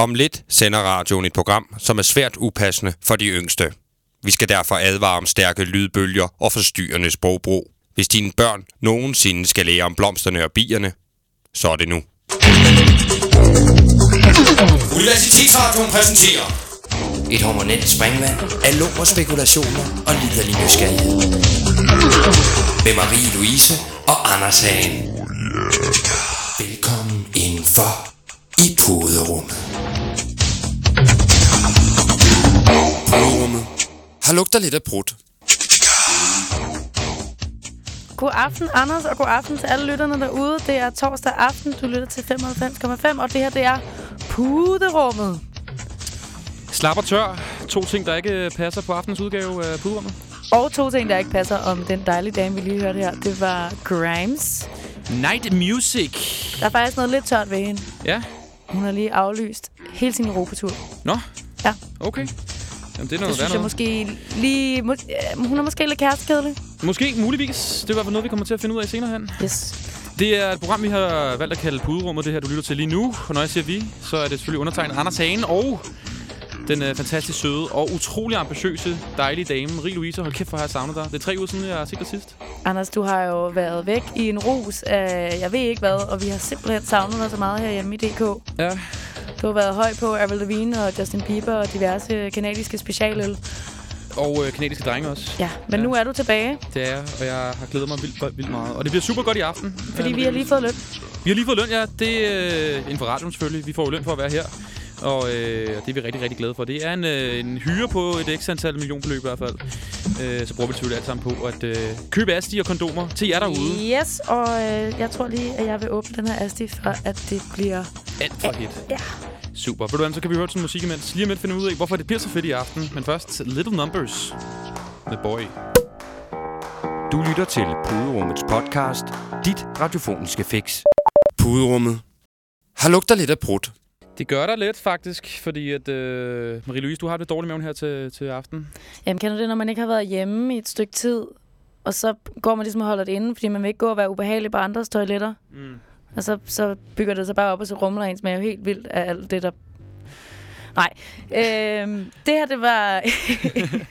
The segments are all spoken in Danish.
Om lidt sender radioen et program, som er svært upassende for de yngste. Vi skal derfor advare om stærke lydbølger og forstyrrende sprogbrug. Hvis dine børn nogensinde skal lære om blomsterne og bierne, så er det nu. Universitetsradioen præsenterer Et hormonelt springvand af lummer spekulationer og liderlig nysgerrighed. Med Marie-Louise og Anders Hagen. Velkommen indenfor i puderummet. Puderummet. Har lugter lidt af brudt. God aften, Anders, og god aften til alle lytterne derude. Det er torsdag aften. Du lytter til 95,5, og det her, det er Puderummet. Slap og tør. To ting, der ikke passer på aftens udgave af Puderummet. Og to ting, der ikke passer om den dejlige dame, vi lige hørte her. Det var Grimes. Night Music. Der er faktisk noget lidt tørt ved hende. Ja. Hun har lige aflyst hele sin Europatur. Nå. Ja. Okay. Jamen, det er Det noget synes værd jeg måske lige... Må, hun er måske lidt kærestekedelig. Måske, muligvis. Det er i hvert fald noget, vi kommer til at finde ud af senere hen. Yes. Det er et program, vi har valgt at kalde Puderummet, det her, du lytter til lige nu. Og når jeg siger vi, så er det selvfølgelig undertegnet Anders Hagen og den øh, fantastisk søde og utrolig ambitiøse, dejlige dame, Marie Louise. Hold kæft, hvor har jeg savnet dig. Det er tre uger siden, jeg har set dig sidst. Anders, du har jo været væk i en rus af jeg ved ikke hvad, og vi har simpelthen savnet dig så meget herhjemme i DK. Ja. Du har været høj på Avril Lavigne og Justin Bieber og diverse kanadiske specialøl. Og øh, kanadiske drenge også. Ja, men Ja. nu er du tilbage, Det er og jeg har glædet mig vildt, vildt meget. Og det bliver super godt i aften. fordi Ja, vi har lige fået løn. Vi har lige fået løn, ja. Det er øh, inden for radioen selvfølgelig. Vi får jo løn for at være her. Og øh, det er vi rigtig, rigtig glade for. Det er en, øh, en hyre på et x antal millionbeløb i hvert fald. Øh, så bruger vi selvfølgelig alt sammen på at øh, købe asti og kondomer til jer derude. Yes, og øh, jeg tror lige, at jeg vil åbne den her Asti, for at det bliver... Alt for hit. Ja. Super. Ved du hvad, så kan vi høre sådan musik imens. Lige om lidt finder vi ud af, hvorfor det bliver så fedt i aften. Men først, Little Numbers med Boy. Du lytter til Puderummets podcast. Dit radiofoniske fix. Puderummet. Har lugter lidt af brudt. Det gør der lidt, faktisk, fordi at... Øh, Marie-Louise, du har det dårligt med maven her til, til aften. Jamen, kender du det, når man ikke har været hjemme i et stykke tid, og så går man ligesom og holder det inde, fordi man vil ikke gå og være ubehagelig på andres toiletter. Mm. Og så, så bygger det sig bare op, og så rumler ens mave helt vildt af alt det, der... Nej. Øhm, det her, det var et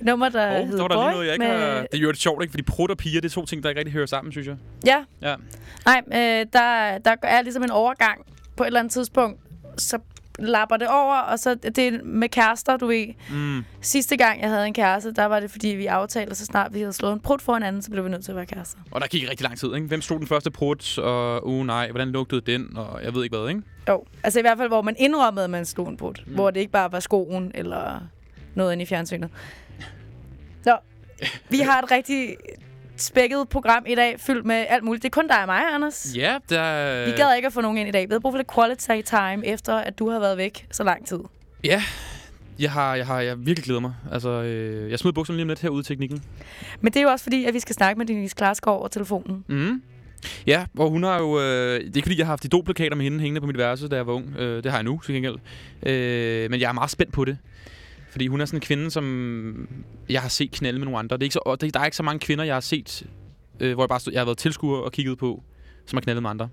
nummer, der Og hed der var der Boy. lige noget, jeg ikke med... har... Det er jo lidt sjovt, ikke? Fordi prut og piger, det er to ting, der ikke rigtig hører sammen, synes jeg. Ja. Ja. Nej, øh, der, der er ligesom en overgang på et eller andet tidspunkt, så lapper det over, og så det er med kærester, du ved. Mm. Sidste gang, jeg havde en kæreste, der var det, fordi vi aftalte, så snart vi havde slået en prut for hinanden, så blev vi nødt til at være kærester. Og der gik rigtig lang tid, ikke? Hvem slog den første prut, og uh nej, hvordan lugtede den, og jeg ved ikke hvad, ikke? Jo, altså i hvert fald, hvor man indrømmede, at man slog en prut. Mm. Hvor det ikke bare var skoen, eller noget inde i fjernsynet. Så, vi har et rigtig spækket program i dag, fyldt med alt muligt. Det er kun dig og mig, Anders. Ja, der... Vi gad ikke at få nogen ind i dag. Vi havde brug for lidt quality time, efter at du har været væk så lang tid. Ja, jeg har, jeg har jeg virkelig glæder mig. Altså, øh, jeg smider bukserne lige om lidt herude i teknikken. Men det er jo også fordi, at vi skal snakke med Denise Klarskov over telefonen. Mm. Ja, og hun har jo... Øh, det er ikke fordi, jeg har haft idolplakater med hende hængende på mit værelse, da jeg var ung. Øh, det har jeg nu, til gengæld. Øh, men jeg er meget spændt på det. Fordi hun er sådan en kvinde, som jeg har set knalde med nogle andre. Det er ikke så, det, der er ikke så mange kvinder, jeg har set, øh, hvor jeg bare stod, jeg har været tilskuer og kigget på, som har knaldet med andre.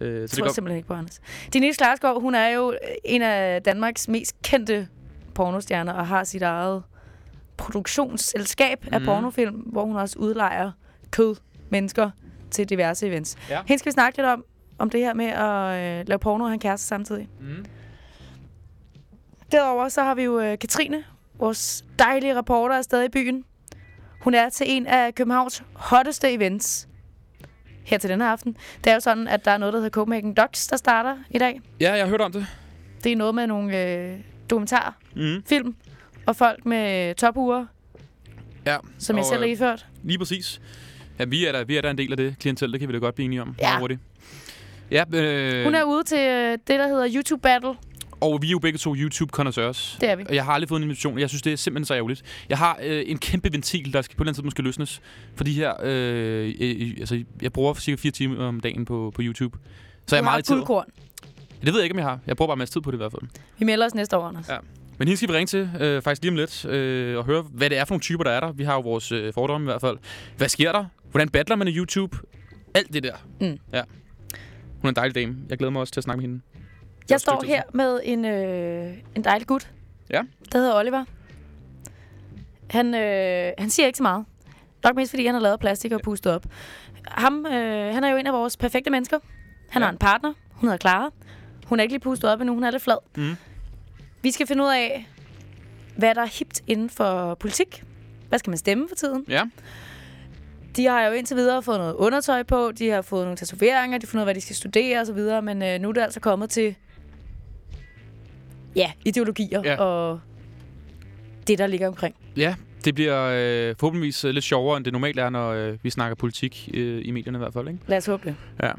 Øh, Det så tror jeg simpelthen ikke på, Anders. Denise Klarskov, hun er jo en af Danmarks mest kendte pornostjerner og har sit eget produktionsselskab af Mhm. pornofilm, hvor hun også udlejer kød, mennesker til diverse events. Ja. Hende skal vi snakke lidt om, om det her med at øh, lave porno og have en kæreste samtidig. Mm. Derover så har vi jo øh, Katrine, vores dejlige reporter, er stadig i byen. Hun er til en af Københavns hotteste events her til denne aften. Det er jo sådan, at der er noget, der hedder Copenhagen Docs, der starter i dag. Ja, jeg har hørt om det. Det er noget med nogle øh, dokumentarfilm Mm. og folk med topuger, Ja, som jeg selv har øh, iført. Lige præcis. Ja, vi er der, vi er der en del af det klientel, det kan vi da godt blive enige om. Ja. Hurtigt. Ja, øh, Hun er ude til øh, det, der hedder YouTube Battle. Og vi er jo begge to youtube connoisseurs Det er vi. Og jeg har aldrig fået en invitation, jeg synes, det er simpelthen så ærgerligt. Jeg har øh, en kæmpe ventil, der skal på et eller tidspunkt skal løsnes. For de her, øh, øh, altså, jeg bruger cirka fire timer om dagen på, på YouTube. Så jeg er meget guldkorn. Det ved jeg ikke, om jeg har. Jeg bruger bare en masse tid på det i hvert fald. Vi melder os næste år, Anders. Ja. Men hende skal vi ringe til, øh, faktisk lige om lidt, øh, og høre, hvad det er for nogle typer, der er der. Vi har jo vores øh, fordomme i hvert fald. Hvad sker der? Hvordan battler man i YouTube? Alt det der. Mm. Ja. Hun er en dejlig dame. Jeg glæder mig også til at snakke med hende. Jeg står her med en, øh, en dejlig gut, Ja. der hedder Oliver. Han, øh, han siger ikke så meget. Nok mest fordi han har lavet plastik og pustet op. Ham, øh, han er jo en af vores perfekte mennesker. Han Ja. har en partner. Hun hedder Clara. Hun er ikke lige pustet op endnu. Hun er lidt flad. Mm. Vi skal finde ud af, hvad der er hipt inden for politik. Hvad skal man stemme for tiden? Ja. De har jo indtil videre fået noget undertøj på, de har fået nogle tatoveringer, de har fundet ud af, hvad de skal studere osv., men øh, nu er det altså kommet til ja, ideologier Ja. og det, der ligger omkring. Ja, det bliver øh, forhåbentligvis øh, lidt sjovere, end det normalt er, når øh, vi snakker politik øh, i medierne i hvert fald. Ikke? Lad os håbe det. Ja.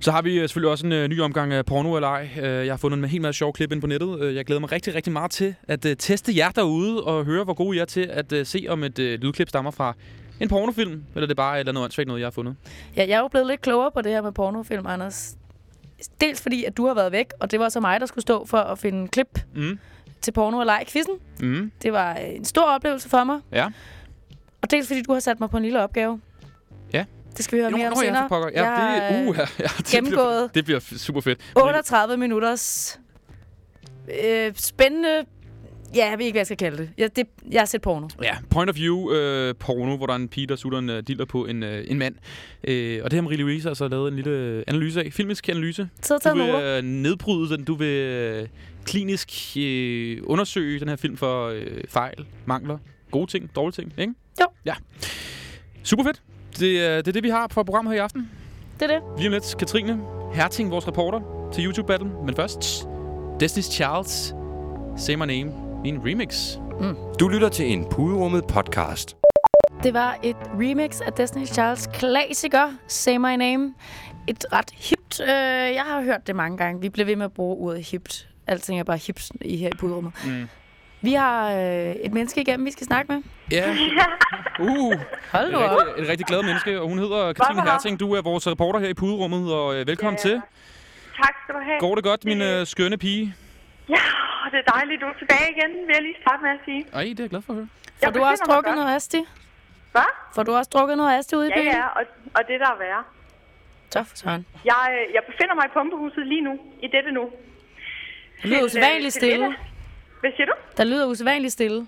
Så har vi øh, selvfølgelig også en øh, ny omgang af porno eller ej. Øh, jeg har fundet en helt masse sjove klip ind på nettet. Øh, jeg glæder mig rigtig, rigtig meget til at øh, teste jer derude og høre, hvor gode I er til at øh, se, om et øh, lydklip stammer fra en pornofilm, eller det er bare et eller andet åndssvagt noget, jeg har fundet. Ja, jeg er jo blevet lidt klogere på det her med pornofilm, Anders. Dels fordi, at du har været væk, og det var så mig, der skulle stå for at finde klip Mm. til porno eller ej quizzen. Mm. Det var øh, en stor oplevelse for mig. Ja. Og dels fordi, du har sat mig på en lille opgave. Ja. Det skal vi høre Jo, mere om senere. for pokker. Ja, Jeg det, uh, ja, ja, det bliver, gennemgået det bliver super fedt. 38 minutters øh, spændende... Ja, jeg ved ikke, hvad jeg skal kalde det. Jeg, det, jeg har set porno. Ja, point of view øh, porno, hvor der er en pige, der sutter en øh, diller på en, øh, en mand. Øh, og det har Marie-Louise altså lavet en lille analyse af. Filmisk analyse. Så Du vil øh, nedbryde den. Du vil øh, klinisk øh, undersøge den her film for øh, fejl, mangler, gode ting, dårlige ting, ikke? Jo. Ja. Super fedt. Det, er- det er det, vi har for programmet her i aften. Det er det. Lige om lidt, Katrine Herting, vores reporter til YouTube Battle. Men først, Destiny's Childs, Say My Name, en remix. Du lytter til en puderummet podcast. Det var et remix af Destiny's Childs klassiker, Say My Name. Et ret hipt. Øh, jeg har hørt det mange gange. Vi bliver ved med at bruge ordet hipt. Alting er bare hipt i her i puderummet. Mm. Vi har øh, et menneske igennem, vi skal snakke med. Ja. Uh, Hold nu op. rigtig, et rigtig glad menneske, og hun hedder Katrine her. Herting. Du er vores reporter her i puderummet, og øh, velkommen Ja. til. Tak skal du have. Går det godt, min øh, skønne pige? Ja, det er dejligt, du er tilbage igen, vil jeg lige starte med at sige. Ej, det er jeg glad for at høre. Får Jeg du også mig drukket noget asti? Hvad? Får du også drukket noget asti ude i Ja, byen? ja, og, og det der er værre. Så for søren. Jeg, øh, jeg befinder mig i pumpehuset lige nu, i dette nu. Det lyder usædvanligt øh, til stille. middag. Hvad siger du? Der lyder usædvanligt stille.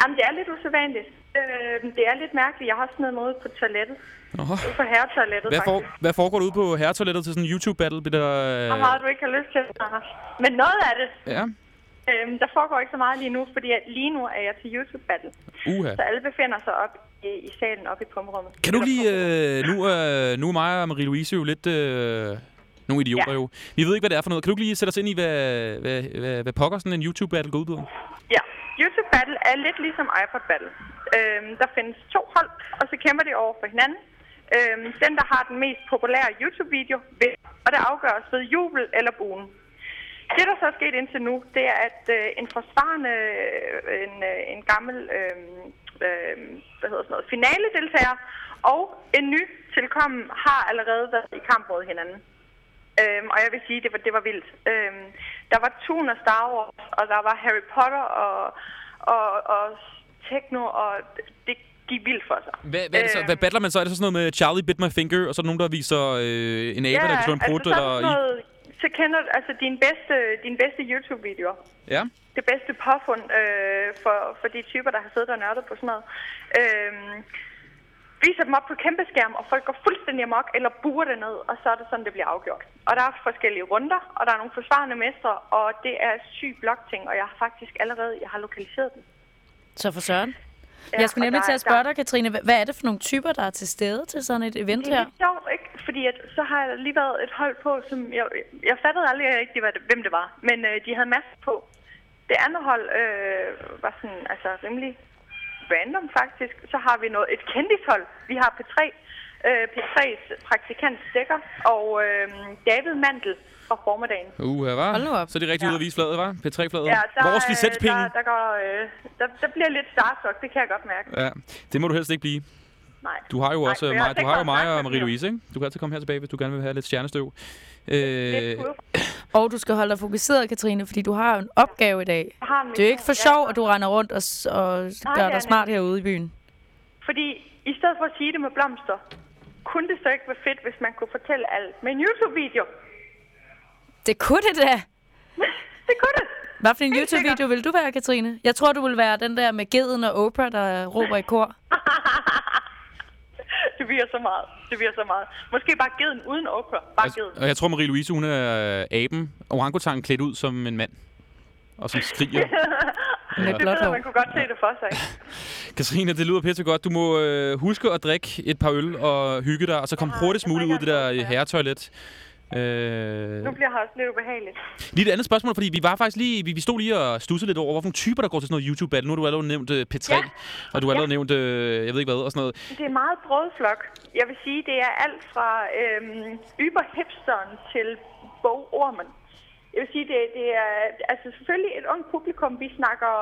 Jamen, det er lidt usædvanligt. Øh, det er lidt mærkeligt. Jeg har sådan noget måde på toilettet. Nå. Ude på herretoilettet, Hvad, for, faktisk. hvad foregår der ude på herretoilettet til sådan en YouTube-battle? Bliver der, øh, meget du ikke har lyst til, Anders. Men noget af det, ja, øh, der foregår ikke så meget lige nu, fordi at lige nu er jeg til YouTube-battle. uha. Så alle befinder sig op i, i salen oppe i pumperummet. Kan du lige... Øh, nu, øh, nu er mig og Marie-Louise jo lidt... Øh, nogle idioter Ja. jo. Vi ved ikke, hvad det er for noget. Kan du lige sætte os ind i, hvad, hvad, hvad, hvad pokker sådan en YouTube-battle går ud på? Ja, YouTube Battle er lidt ligesom iPod Battle. Øhm, der findes to hold, og så kæmper de over for hinanden. Øhm, den, der har den mest populære YouTube-video, vil, og det afgøres ved jubel eller buen. Det, der så er sket indtil nu, det er, at øh, en forsvarende, øh, en, øh, en gammel øh, øh, hvad hedder sådan noget, finaledeltager og en ny tilkommen har allerede været i kamp mod hinanden. Øhm, og jeg vil sige, det var, det var vildt. Øhm, der var Toon og Star Wars, og der var Harry Potter og, og, og Techno, og det gik vildt for sig. Hvad, hvad, er det så, hvad battler man så? Er det så sådan noget med Charlie bit my finger, og så er der nogen, der viser øh, en abe, der kan slå en prut? altså, er i... noget, så kender du altså dine bedste, dine bedste YouTube-videoer. Ja. det bedste påfund øh, for, for de typer, der har siddet og nørdet på sådan noget. Øh, viser dem op på kæmpe skærm, og folk går fuldstændig amok, eller buer det ned, og så er det sådan, det bliver afgjort. Og der er forskellige runder, og der er nogle forsvarende mestre, og det er syg blokting, og jeg har faktisk allerede jeg har lokaliseret den. Så for søren. Ja, Jeg skulle nemlig til at spørge dig, Katrine, hvad- er det for nogle typer, der er til stede til sådan et event Det er her? lidt sjovt, ikke? Fordi at, så har jeg lige været et hold på, som jeg, jeg fattede aldrig rigtig, hvad det, hvem det var. Men øh, de havde masser på. Det andet hold øh, var sådan, altså rimelig random faktisk. Så har vi noget, et kendishold. Vi har P3, øh, P3's praktikant Stikker og øh, David Mandel fra formiddagen. Uh, her var. Hold nu op. Så er det rigtig Ja. ud at vise fladet, var? P3-fladet. Ja, der, Vores øh, licenspenge. Der, der, går, øh, der, der bliver lidt starstruck, det kan jeg godt mærke. Ja, det må du helst ikke blive. Nej. Du har jo Nej, også mig, du tænkt har jo mig og Marie-Louise, ikke? Du kan altid komme her tilbage, hvis du gerne vil have lidt stjernestøv. Øh, Og du skal holde dig fokuseret, Katrine, fordi du har jo en opgave i dag. Det er jo ikke for sjov, at du render rundt og, og Nej, gør det er dig smart herude i byen. Fordi i stedet for at sige det med blomster, kunne det så ikke være fedt, hvis man kunne fortælle alt med en YouTube-video? Det kunne det da. det kunne det. Hvad for en YouTube-video vil du være, Katrine? Jeg tror, du vil være den der med geden og Oprah, der råber i kor. det bliver så meget. Det bliver så meget. Måske bare geden uden Oprah. Bare Altså, geden. og jeg tror, Marie-Louise, hun er øh, aben, orangutangen klædt ud som en mand. Og som skriger. Med ved hår. man kunne godt se det for sig. Katrine, det lyder pisse godt. Du må øh, huske at drikke et par øl og hygge dig, og så kom hurtigst jeg muligt ud af det der herretoilet. Øh, Nu bliver her også lidt ubehageligt. lige et andet spørgsmål, fordi vi var faktisk lige, vi, vi stod lige og stussede lidt over, hvorfor typer, der går til sådan noget YouTube-battle. Nu har du allerede nævnt øh, P3, Ja. og du har allerede nævnt, øh, jeg ved ikke hvad, og sådan noget. Det er meget brødflok. Jeg vil sige, det er alt fra øhm, yberhipsteren til bogormen. Jeg vil sige, det, det er altså selvfølgelig et ungt publikum. Vi snakker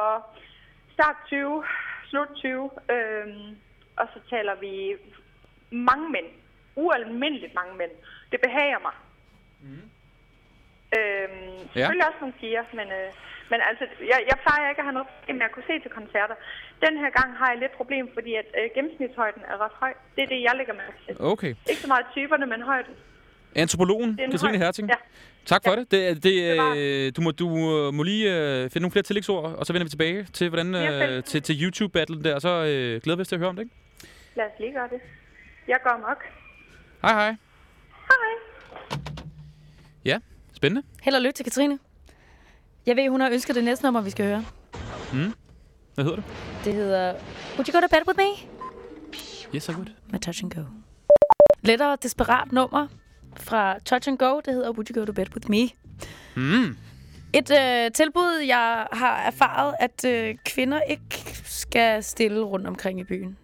start 20, slut 20, øhm, og så taler vi mange mænd. Ualmindeligt mange mænd. Det behager mig. Mm. Øhm, selvfølgelig også nogle piger, men, øh, men altså, jeg, jeg plejer ikke at have noget problem med at kunne se til koncerter. Den her gang har jeg lidt problem, fordi at øh, gennemsnitshøjden er ret høj. Det er det, jeg lægger mærke til. Okay. Ikke så meget typerne, men højden. Antropologen, Det er en Katrine Herting. Ja. Tak for det. det, det var- øh, du må, du øh, må lige øh, finde nogle flere tillægsord, og så vender vi tilbage til, hvordan, Ja, øh, til, til YouTube-battlen der, og så øh, glæder vi os til at høre om det, ikke? Lad os lige gøre det. Jeg går amok. Hej hej. Hej. Ja, spændende. Held og lykke til Katrine. Jeg ved, hun har ønsket det næste nummer, vi skal høre. Hvad hedder det? Det hedder Would You Go To Bed With Me? Yes, så godt. med Touch and Go. Lettere desperat nummer fra Touch and Go. Det hedder Would You Go To Bed With Me? Mm. Et øh, tilbud, jeg har erfaret, at øh, kvinder ikke skal stille rundt omkring i byen.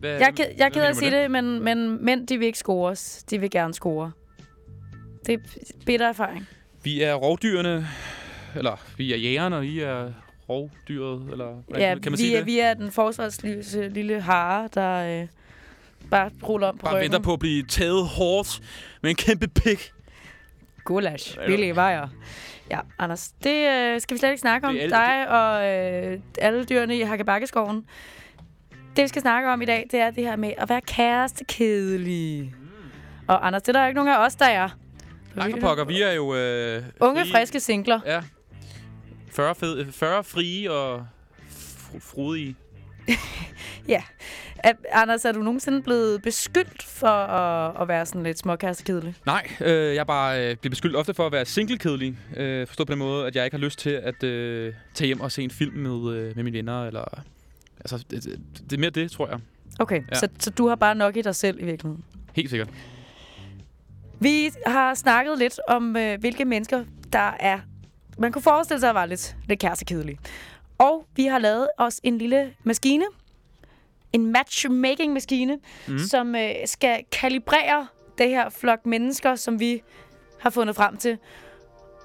Hvad, Jeg, ked- jeg er ked af at sige det, men, men mænd, de vil ikke scores. De vil gerne score. Det er bitter erfaring. Vi er rovdyrene, eller vi er jægerne, og I er rovdyret, eller hvordan Ja, kan man vi, sige er, det? vi er den forsvarsløse lille hare, der øh, bare ruller om på Bare ryggen. venter på at blive taget hårdt med en kæmpe pik. Gulasch. Billige vejer. Ja, Anders, det øh, skal vi slet ikke snakke om. Det er alt- Dig og øh, alle dyrene i Hakkebakkeskoven. Det, vi skal snakke om i dag, det er det her med at være kærestekedelig. Og Anders, det er der jo ikke nogen af os, der er. Nej, for pokker, vi er jo... Øh, Unge, frie- friske singler. Ja. 40, fed, 40 frie og fr- frodige. Ja. Er, Anders, er du nogensinde blevet beskyldt for at, at være sådan lidt småkærestekedelig? Nej, øh, jeg er bare øh, bliver beskyldt ofte for at være singlekedelig. Øh, forstået på den måde, at jeg ikke har lyst til at øh, tage hjem og se en film med, øh, med mine venner. Eller, altså, det, det, er mere det, tror jeg. Okay, ja. så, så du har bare nok i dig selv i virkeligheden. Helt sikkert. Vi har snakket lidt om, øh, hvilke mennesker, der er... Man kunne forestille sig at være lidt, lidt kærestekedelige. Og vi har lavet os en lille maskine. En matchmaking-maskine, mm. som øh, skal kalibrere det her flok mennesker, som vi har fundet frem til.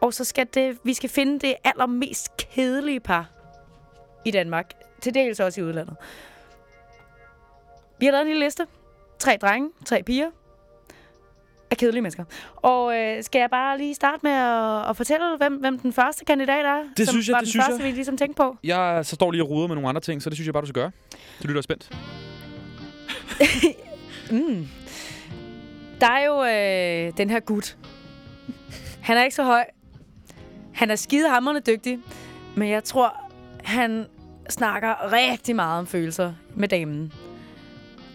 Og så skal det, vi skal finde det allermest kedelige par i Danmark. Til dels også i udlandet. Vi har lavet en lille liste. Tre drenge, tre piger, af kedelige mennesker. Og øh, skal jeg bare lige starte med at, at fortælle, hvem, hvem den første kandidat er? Det som synes jeg, var det den synes første, jeg. vi ligesom tænkte på. Jeg så står lige og ruder med nogle andre ting, så det synes jeg bare, du skal gøre. Du lytter spændt. Mm. Der er jo øh, den her gut. Han er ikke så høj. Han er skidehammerende dygtig. Men jeg tror, han snakker rigtig meget om følelser med damen.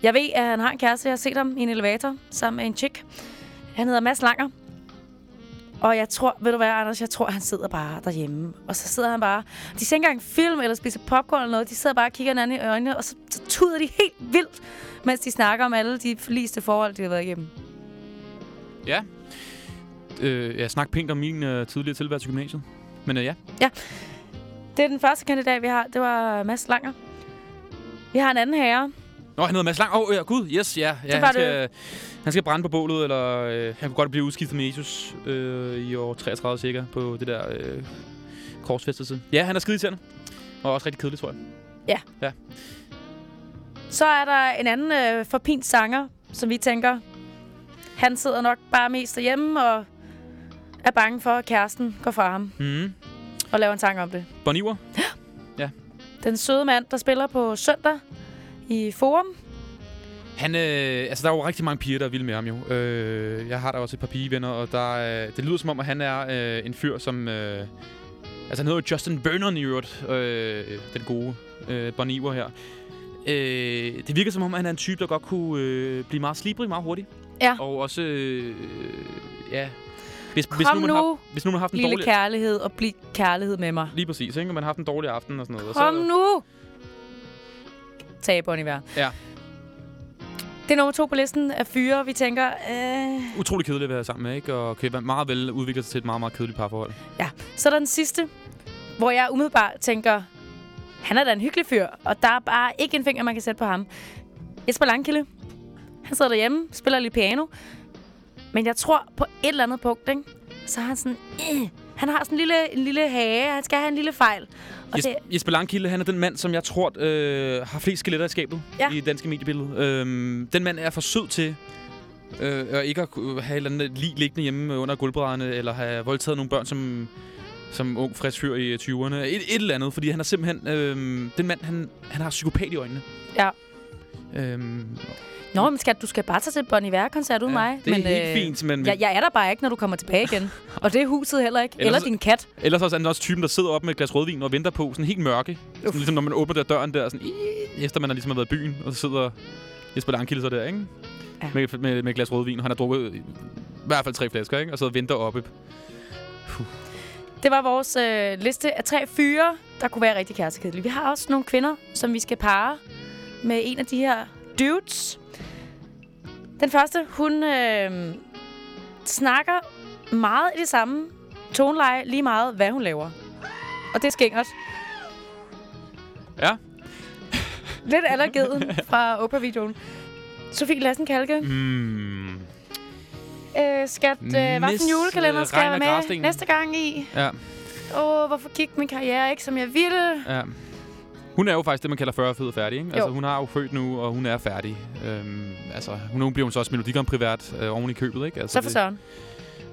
Jeg ved, at han har en kæreste. Jeg har set ham i en elevator sammen med en chick. Han hedder Mads Langer. Og jeg tror, ved du hvad, Anders, jeg tror, han sidder bare derhjemme. Og så sidder han bare... De ser ikke engang film eller spiser popcorn eller noget. De sidder bare og kigger hinanden i øjnene, og så, så tuder de helt vildt, mens de snakker om alle de forliste forhold, de har været igennem. Ja. Øh, jeg snakker pænt om min øh, tidligere tilværelse i gymnasiet. Men øh, ja. Det er den første kandidat, vi har. Det var Mads Langer. Vi har en anden herre. Nå, han hedder Mads Lang. Åh, oh, ja, gud, yes, ja. ja Det var han, skal, han skal brænde på bålet, eller øh, han kunne godt blive udskiftet med Jesus øh, i år 33 cirka, på det der øh, korsfæstelse. Ja, han er skide irriterende. Og også rigtig kedelig, tror jeg. Så er der en anden øh, forpint sanger, som vi tænker, han sidder nok bare mest derhjemme og er bange for, at kæresten går fra ham Mm. og laver en sang om det. Bon Iver. Den søde mand, der spiller på søndag i Forum. Han, øh, altså, der er jo rigtig mange piger, der er vilde med ham jo. Øh, jeg har da også et par pigevenner, og der, øh, det lyder som om, at han er øh, en fyr, som... Øh, altså, han hedder jo Justin Vernon i øvrigt, øh, den gode øh, Bon Iver her. Øh, det virker som om, at han er en type, der godt kunne øh, blive meget slibrig meget hurtigt. Ja. Og også, øh, ja... Hvis, Kom hvis nu, man nu, har, hvis nu man har haft en Lille dårlig... kærlighed og bliv kærlighed med mig. Lige præcis, ikke? Og man har haft en dårlig aften og sådan noget. og Kom så, nu! Tag Bon Iver. Ja. Det er nummer to på listen af fyre, vi tænker... Øh... Utrolig kedeligt at være sammen med, ikke? Og kan meget vel udvikle sig til et meget, meget kedeligt parforhold. Ja, så er der den sidste, hvor jeg umiddelbart tænker, han er da en hyggelig fyr, og der er bare ikke en finger, man kan sætte på ham. Jesper Langkilde, han sidder derhjemme, spiller lidt piano, men jeg tror på et eller andet punkt, ikke? så er han sådan, øh, han har sådan en lille, en lille hage, han skal have en lille fejl. Og Jes, det, Jesper Langkilde, han er den mand, som jeg tror øh, har flest skeletter i skabet Ja. i danske mediebillede. Øhm, den mand er for sød til øh, at ikke at have et eller andet lig liggende hjemme under gulvbrædderne, eller have voldtaget nogle børn som, som ung, frisk fyr i 20'erne. Et, et eller andet, fordi han er simpelthen... Øh, den mand, han, han har psykopat i øjnene. Ja. Øhm, Nå, men skal, du skal bare tage til Bon Iver-koncert uden ja, mig. Det er men, helt øh, fint, men... Jeg, jeg er der bare ikke, når du kommer tilbage igen. og det er huset heller ikke. Ellers Eller din kat. Ellers også er han også typen, der sidder op med et glas rødvin og venter på, sådan helt mørke. Sådan, ligesom når man åbner der døren der, sådan, efter man har ligesom har været i byen, og så sidder Jesper Langkilde så der, ikke? Ja. Med, med, med et glas rødvin, og han har drukket i hvert fald tre flasker, ikke? Og så venter oppe. Det var vores øh, liste af tre fyre, der kunne være rigtig kærestekedelige. Vi har også nogle kvinder, som vi skal parre med en af de her dudes. Den første, hun øh, snakker meget i det samme toneleje, lige meget hvad hun laver. Og det er skængert. Ja. Lidt allergeden fra Oprah-videoen. Sofie Lassen Kalke. Mm. Øh, skat, øh, hvad for en julekalender skal jeg være med næste gang i? Ja, Åh, hvorfor gik min karriere ikke, som jeg ville? ja. Hun er jo faktisk det, man kalder 40 fed færdig, ikke? Altså, hun har jo født nu, og hun er færdig. Øhm, altså, hun, bliver hun så også Melodi Grand Privat øh, oven i købet, ikke? Altså, Så for det- søren.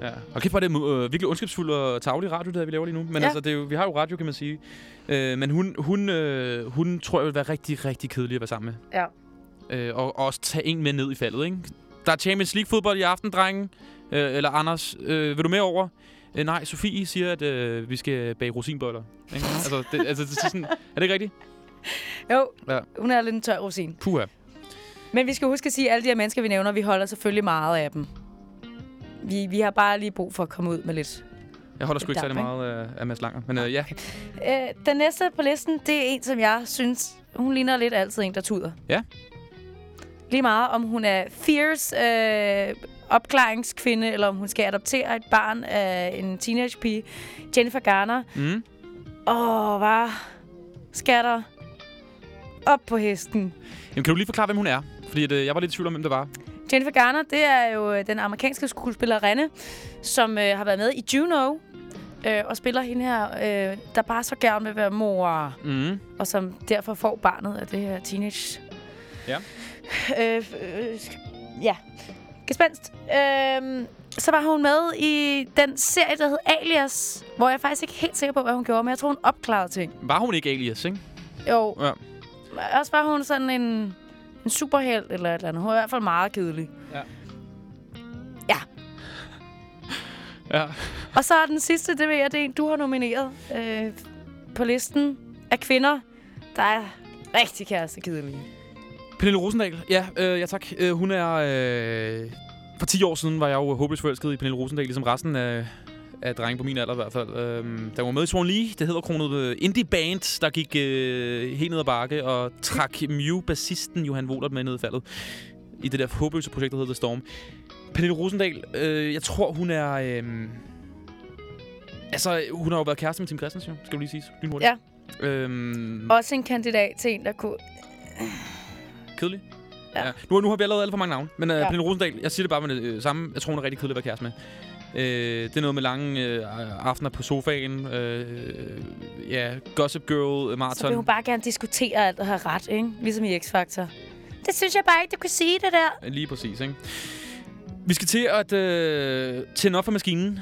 Ja. Og kæft, hvor det øh, virkelig ondskabsfuld og tavlig radio, det her, vi laver lige nu. Men Ja. altså, det er jo, vi har jo radio, kan man sige. Øh, men hun, hun, øh, hun tror jeg vil være rigtig, rigtig kedelig at være sammen med. Ja. Øh, og, og også tage en med ned i faldet, ikke? Der er Champions League-fodbold i aften, drengen. Øh, eller Anders, øh, vil du med over? Øh, nej, Sofie siger, at øh, vi skal bage rosinbøjler. Ikke? altså, det, altså, det, er sådan, er det ikke rigtigt? Jo, Ja. hun er lidt en tør rosin. Puha. Men vi skal huske at sige, at alle de her mennesker, vi nævner, vi holder selvfølgelig meget af dem. Vi, vi har bare lige brug for at komme ud med lidt. Jeg holder sgu ikke særlig meget af, af Mads Langer. Men øh, ja, Øh, den næste på listen, det er en, som jeg synes, hun ligner lidt altid en, der tuder. Ja. Lige meget, om hun er fierce øh, opklaringskvinde, eller om hun skal adoptere et barn af en teenagepige. Jennifer Garner. mm. Åh, hvad skal der op på hesten? Jamen, kan du lige forklare, hvem hun er? Fordi at, øh, jeg var lidt i tvivl om, hvem det var. Jennifer Garner, det er jo øh, den amerikanske skuespillerinde, som øh, har været med i Juno, øh, og spiller hende her, øh, der bare så gerne vil være mor, Mm. og som derfor får barnet af det her teenage... Ja. Øh, øh, ja. Gespenst. Øh, så var hun med i den serie, der hed Alias, hvor jeg er faktisk ikke helt sikker på, hvad hun gjorde, men jeg tror, hun opklarede ting. Var hun ikke alias, ikke? Jo. Ja. Også var hun sådan en, en superheld eller et eller andet. Hun var i hvert fald meget kedelig. Ja. Ja. Ja. Og så er den sidste, det ved jeg, det er en, du har nomineret øh, på listen af kvinder, der er rigtig kærestekedelige. Pernille Rosendal, ja, øh, ja tak. Øh, hun er... Øh, for 10 år siden var jeg jo håbløst forelsket i Pernille Rosendal, ligesom resten af, af drenge på min alder i hvert fald. Øh, der var med i Swan Lee, det hedder kronet øh, Indie Band, der gik øh, helt ned ad bakke og trak Mew-bassisten Johan Wohlert med ned i faldet. I det der håbløse projekt, der hedder The Storm. Pernille Rosendal, øh, jeg tror hun er... Øh, altså, hun har jo været kæreste med Tim Christensen, skal du lige sige. Lynhurtigt. Ja. Øhm, Også en kandidat til en, der kunne... Kedelig? Ja. Ja. Nu, nu har vi allerede alt for mange navne. Men Ja. ja. Pernille Rosendal, jeg siger det bare med det øh, samme. Jeg tror, hun er rigtig kedelig at være kæreste med. Øh, det er noget med lange øh, aftener på sofaen. Øh, ja, Gossip Girl, øh, Så maraton. vil hun bare gerne diskutere alt og have ret, ikke? Ligesom i X-Factor. Det synes jeg bare ikke, du kunne sige, det der. Lige præcis, ikke? Vi skal til at øh, tænde op for maskinen.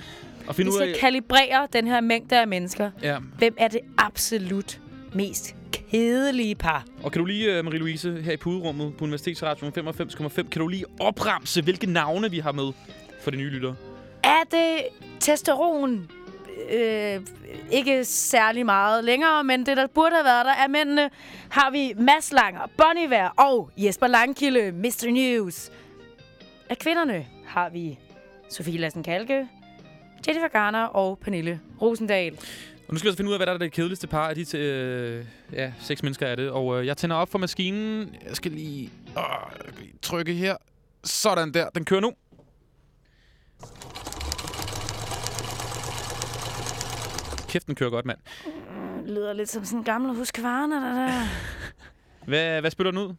Og Vi finde ud skal af... kalibrere den her mængde af mennesker. Ja, Hvem er det absolut mest kedelige par. Og kan du lige, uh, Marie-Louise, her i puderummet på Universitetsradioen 95,5, kan du lige opramse, hvilke navne vi har med for de nye lyttere? Er det testosteron? Øh, ikke særlig meget længere, men det, der burde have været der, er mændene, har vi Mads Langer, Bonnie og Jesper Langkilde, Mr. News. Af kvinderne har vi Sofie Lassen Kalke, Jennifer Garner og Pernille Rosendal. Og nu skal vi også finde ud af, hvad der er det kedeligste par af de til, øh, ja, seks mennesker er det. Og øh, jeg tænder op for maskinen. Jeg skal lige, åh, jeg skal lige trykke her. Sådan der. Den kører nu. Kæft, den kører godt, mand. Det lyder lidt som sådan en gammel huskvarne, der der. Hvad, hvad spiller den ud?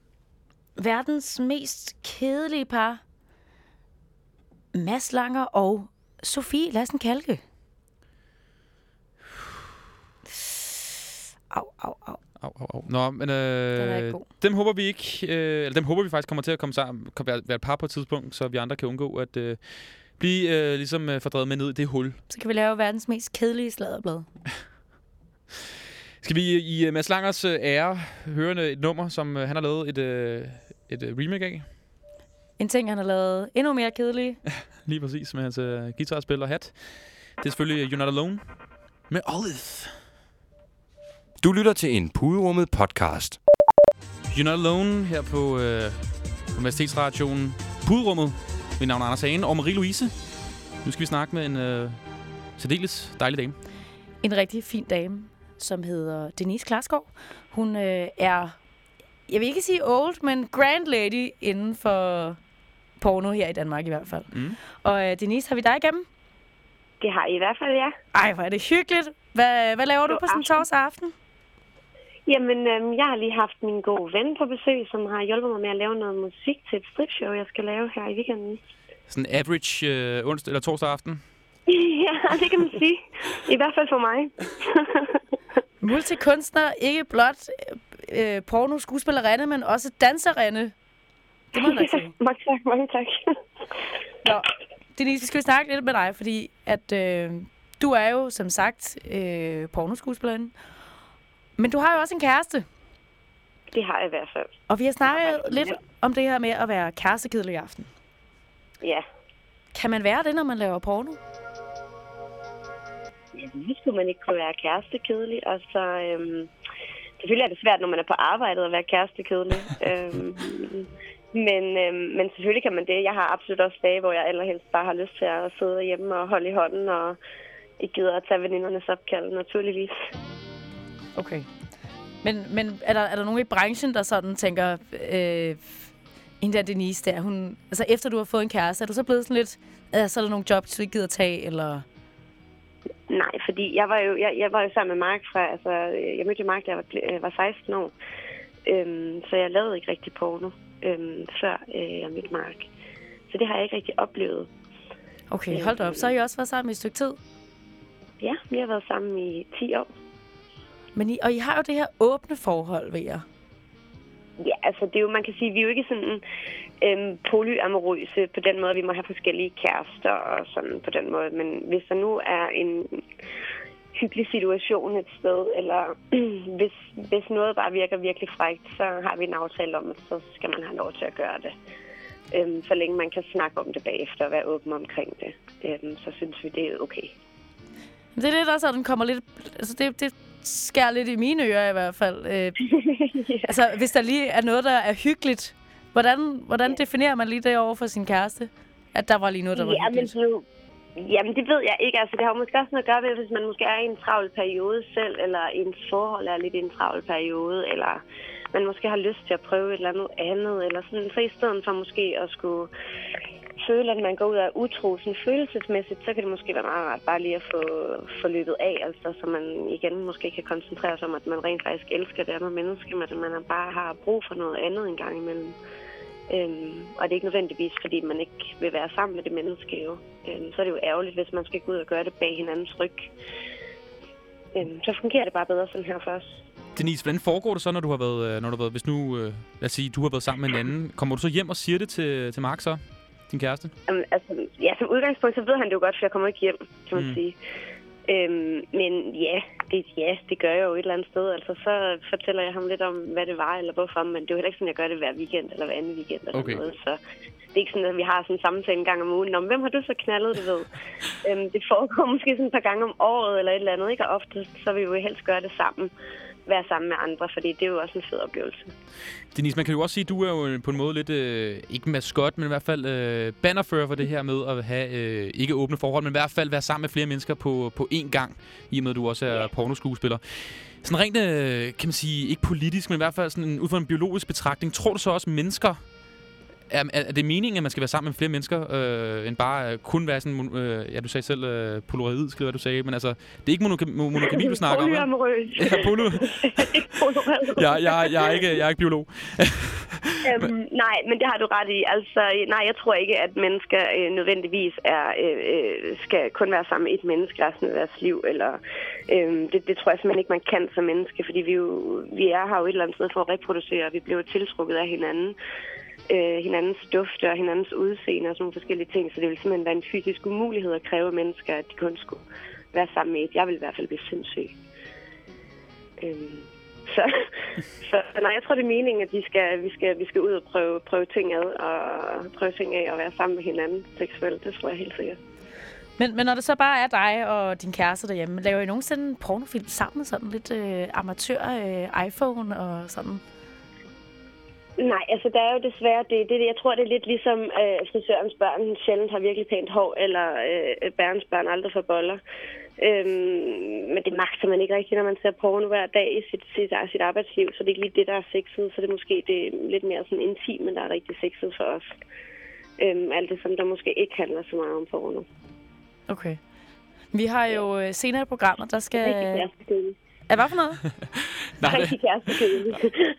Verdens mest kedelige par. Mads Langer og Sofie Lassen Kalke. Au, au, au. Au, au, au. Nå, men øh, dem håber vi ikke, øh, eller dem håber vi faktisk kommer til at komme sammen, kan være, være et par på et tidspunkt, så vi andre kan undgå at øh, blive øh, ligesom øh, fordrevet med ned i det hul. Så kan vi lave verdens mest kedelige sladderblad. Skal vi i uh, Mads Langers uh, ære høre et nummer, som uh, han har lavet et, et remake af? En ting, han har lavet endnu mere kedelig. Lige præcis med hans uh, guitarspil og hat. Det er selvfølgelig You're Not Alone med Olive. Du lytter til en puderummet podcast. You're Not Alone her på uh, Universitetsradioen Puderummet. Mit navn er Anders Hagen og Marie-Louise. Nu skal vi snakke med en uh, særdeles dejlig dame. En rigtig fin dame, som hedder Denise Klarsgaard. Hun øh, er, jeg vil ikke sige old, men grand lady inden for porno her i Danmark i hvert fald. Mm. Og øh, Denise, har vi dig igennem? Det har I i hvert fald, ja. Ej, hvor er det hyggeligt. Hvad, hvad laver du God på sådan en aften. torsdag aften? Jamen, øhm, jeg har lige haft min gode ven på besøg, som har hjulpet mig med at lave noget musik til et stripshow, jeg skal lave her i weekenden. Sådan en average uh, onsdag eller torsdag aften. ja, det kan man sige. I hvert fald for mig. Multikunstner, ikke blot øh, porno skuespillerinde, men også danserinde. Det må jeg nok sige. mange tak, mange tak. Nå, Denise, vi skal snakke lidt med dig, fordi at øh, du er jo som sagt øh, pornoskuespillerinde. Men du har jo også en kæreste. det har jeg i hvert fald. Og vi har snakket lidt det. om det her med at være kærestekedelig i aften. Ja. Kan man være det, når man laver porno? ja nu skulle man ikke kunne være kærestekedelig. Altså, øhm, selvfølgelig er det svært, når man er på arbejdet at være kærestekedelig. øhm, men, øhm, men selvfølgelig kan man det. Jeg har absolut også dage, hvor jeg allerhelst bare har lyst til at sidde hjemme og holde i hånden og ikke gider at tage venindernes opkald, naturligvis. Okay. Men, men er, der, er der nogen i branchen, der sådan tænker, øh, hende der Denise der, hun, altså efter du har fået en kæreste, er du så blevet sådan lidt, øh, så er der nogle jobs, du ikke gider tage, eller... Nej, fordi jeg var jo, jeg, jeg var jo sammen med Mark fra, altså, øh, jeg mødte Mark, da jeg var, jeg var 16 år. Øhm, så jeg lavede ikke rigtig porno, øhm, før øh, jeg mødte Mark. Så det har jeg ikke rigtig oplevet. Okay, hold da op. Så har I også været sammen i et stykke tid. Ja, vi har været sammen i 10 år. Men I, og I har jo det her åbne forhold, ved jeg. Ja, altså det er jo, man kan sige, vi er jo ikke sådan øhm, polyamorøse på den måde, vi må have forskellige kærester og sådan på den måde. Men hvis der nu er en hyggelig situation et sted, eller hvis, hvis noget bare virker virkelig frægt, så har vi en aftale om, at så skal man have lov til at gøre det. Øhm, så længe man kan snakke om det bagefter og være åben omkring det, øhm, så synes vi, det er okay. Det er lidt også, at den kommer lidt... Altså, det, det skærer lidt i mine ører i hvert fald. Øh, altså, hvis der lige er noget, der er hyggeligt, hvordan, hvordan definerer man lige det over for sin kæreste? At der var lige noget, der var Ja, men hyggeligt. jo, jamen det ved jeg ikke. Altså, det har måske også noget at gøre med, hvis man måske er i en travl periode selv, eller ens forhold er lidt i en travl periode, eller man måske har lyst til at prøve et eller andet andet, eller sådan. Så i stedet for måske at skulle føle, at man går ud af utro sådan følelsesmæssigt, så kan det måske være meget rart bare lige at få, få løbet af, altså, så man igen måske kan koncentrere sig om, at man rent faktisk elsker det andet menneske, men at man bare har brug for noget andet en gang imellem. Øhm, og det er ikke nødvendigvis, fordi man ikke vil være sammen med det menneske jo. Øhm, så er det jo ærgerligt, hvis man skal gå ud og gøre det bag hinandens ryg. Øhm, så fungerer det bare bedre sådan her først. Denise, hvordan foregår det så, når du har været, øh, når du har været hvis nu, øh, lad os sige, du har været sammen med en anden. Kommer du så hjem og siger det til, til Mark så, din kæreste? Jamen, altså, ja, som udgangspunkt, så ved han det jo godt, for jeg kommer ikke hjem, kan man Mm. sige. Øhm, men ja det, ja, det gør jeg jo et eller andet sted. Altså, så fortæller jeg ham lidt om, hvad det var, eller hvorfor. Men det er jo heller ikke sådan, jeg gør det hver weekend, eller hver anden weekend, eller Okay. noget. Så det er ikke sådan, at vi har sådan en samtale en gang om ugen. Om hvem har du så knaldet, du ved? øhm, det foregår måske sådan et par gange om året, eller et eller andet, ikke? Og ofte så vil vi jo helst gøre det sammen være sammen med andre, fordi det er jo også en fed oplevelse. Denise, man kan jo også sige, at du er jo på en måde lidt, øh, ikke maskot, men i hvert fald øh, bannerfører for det her med at have øh, ikke åbne forhold, men i hvert fald være sammen med flere mennesker på, på én gang, i og med at du også er Ja. pornoskuespiller. Sådan rent, øh, kan man sige, ikke politisk, men i hvert fald sådan, ud fra en biologisk betragtning, tror du så også, at mennesker er, er er det meningen, at man skal være sammen med flere mennesker, øh, end bare øh, kun være sådan, øh, ja, du sagde selv øh, polaroid, skal være, du sagde, men altså, det er ikke monogami, monogami du snakker om, vel? Ja, polo. Polaroid. Jeg, jeg, er ikke, jeg er ikke biolog. Øhm, nej, men det har du ret i. Altså, nej, jeg tror ikke, at mennesker øh, nødvendigvis er, øh, øh, skal kun være sammen med et menneske resten af deres liv. Eller, øh, det, det tror jeg simpelthen ikke, man kan som menneske, fordi vi, jo, vi er her jo et eller andet sted for at reproducere, og vi bliver tiltrukket af hinanden. Øh, hinandens dufte og hinandens udseende og sådan nogle forskellige ting. Så det ville simpelthen være en fysisk umulighed at kræve af mennesker, at de kun skulle være sammen med et. Jeg vil i hvert fald blive sindssyg. Øhm, så, så nej, jeg tror, det er meningen, at vi skal, vi skal, vi skal ud og prøve, prøve ting ad, og prøve ting af og være sammen med hinanden seksuelt. Det tror jeg helt sikkert. Men, men når det så bare er dig og din kæreste derhjemme, laver I nogensinde en pornofilm sammen? Sådan lidt øh, amatør øh, iPhone og sådan? Nej, altså der er jo desværre det. det jeg tror, det er lidt ligesom øh, frisørens børn sjældent har virkelig pænt hår, eller øh, bærens børn aldrig får boller. Øhm, men det magter man ikke rigtigt, når man ser porno hver dag i sit, sit, sit arbejdsliv, så det er ikke lige det, der er sexet. Så det er måske det er lidt mere sådan intim, men der er rigtig sexet for os. Øhm, alt det, som der måske ikke handler så meget om porno. Okay. Vi har jo øh, senere i programmet, der skal... Rigtig kærestekedelig. Er hvad for noget? Nej, det, Rigtig kærestekedelig.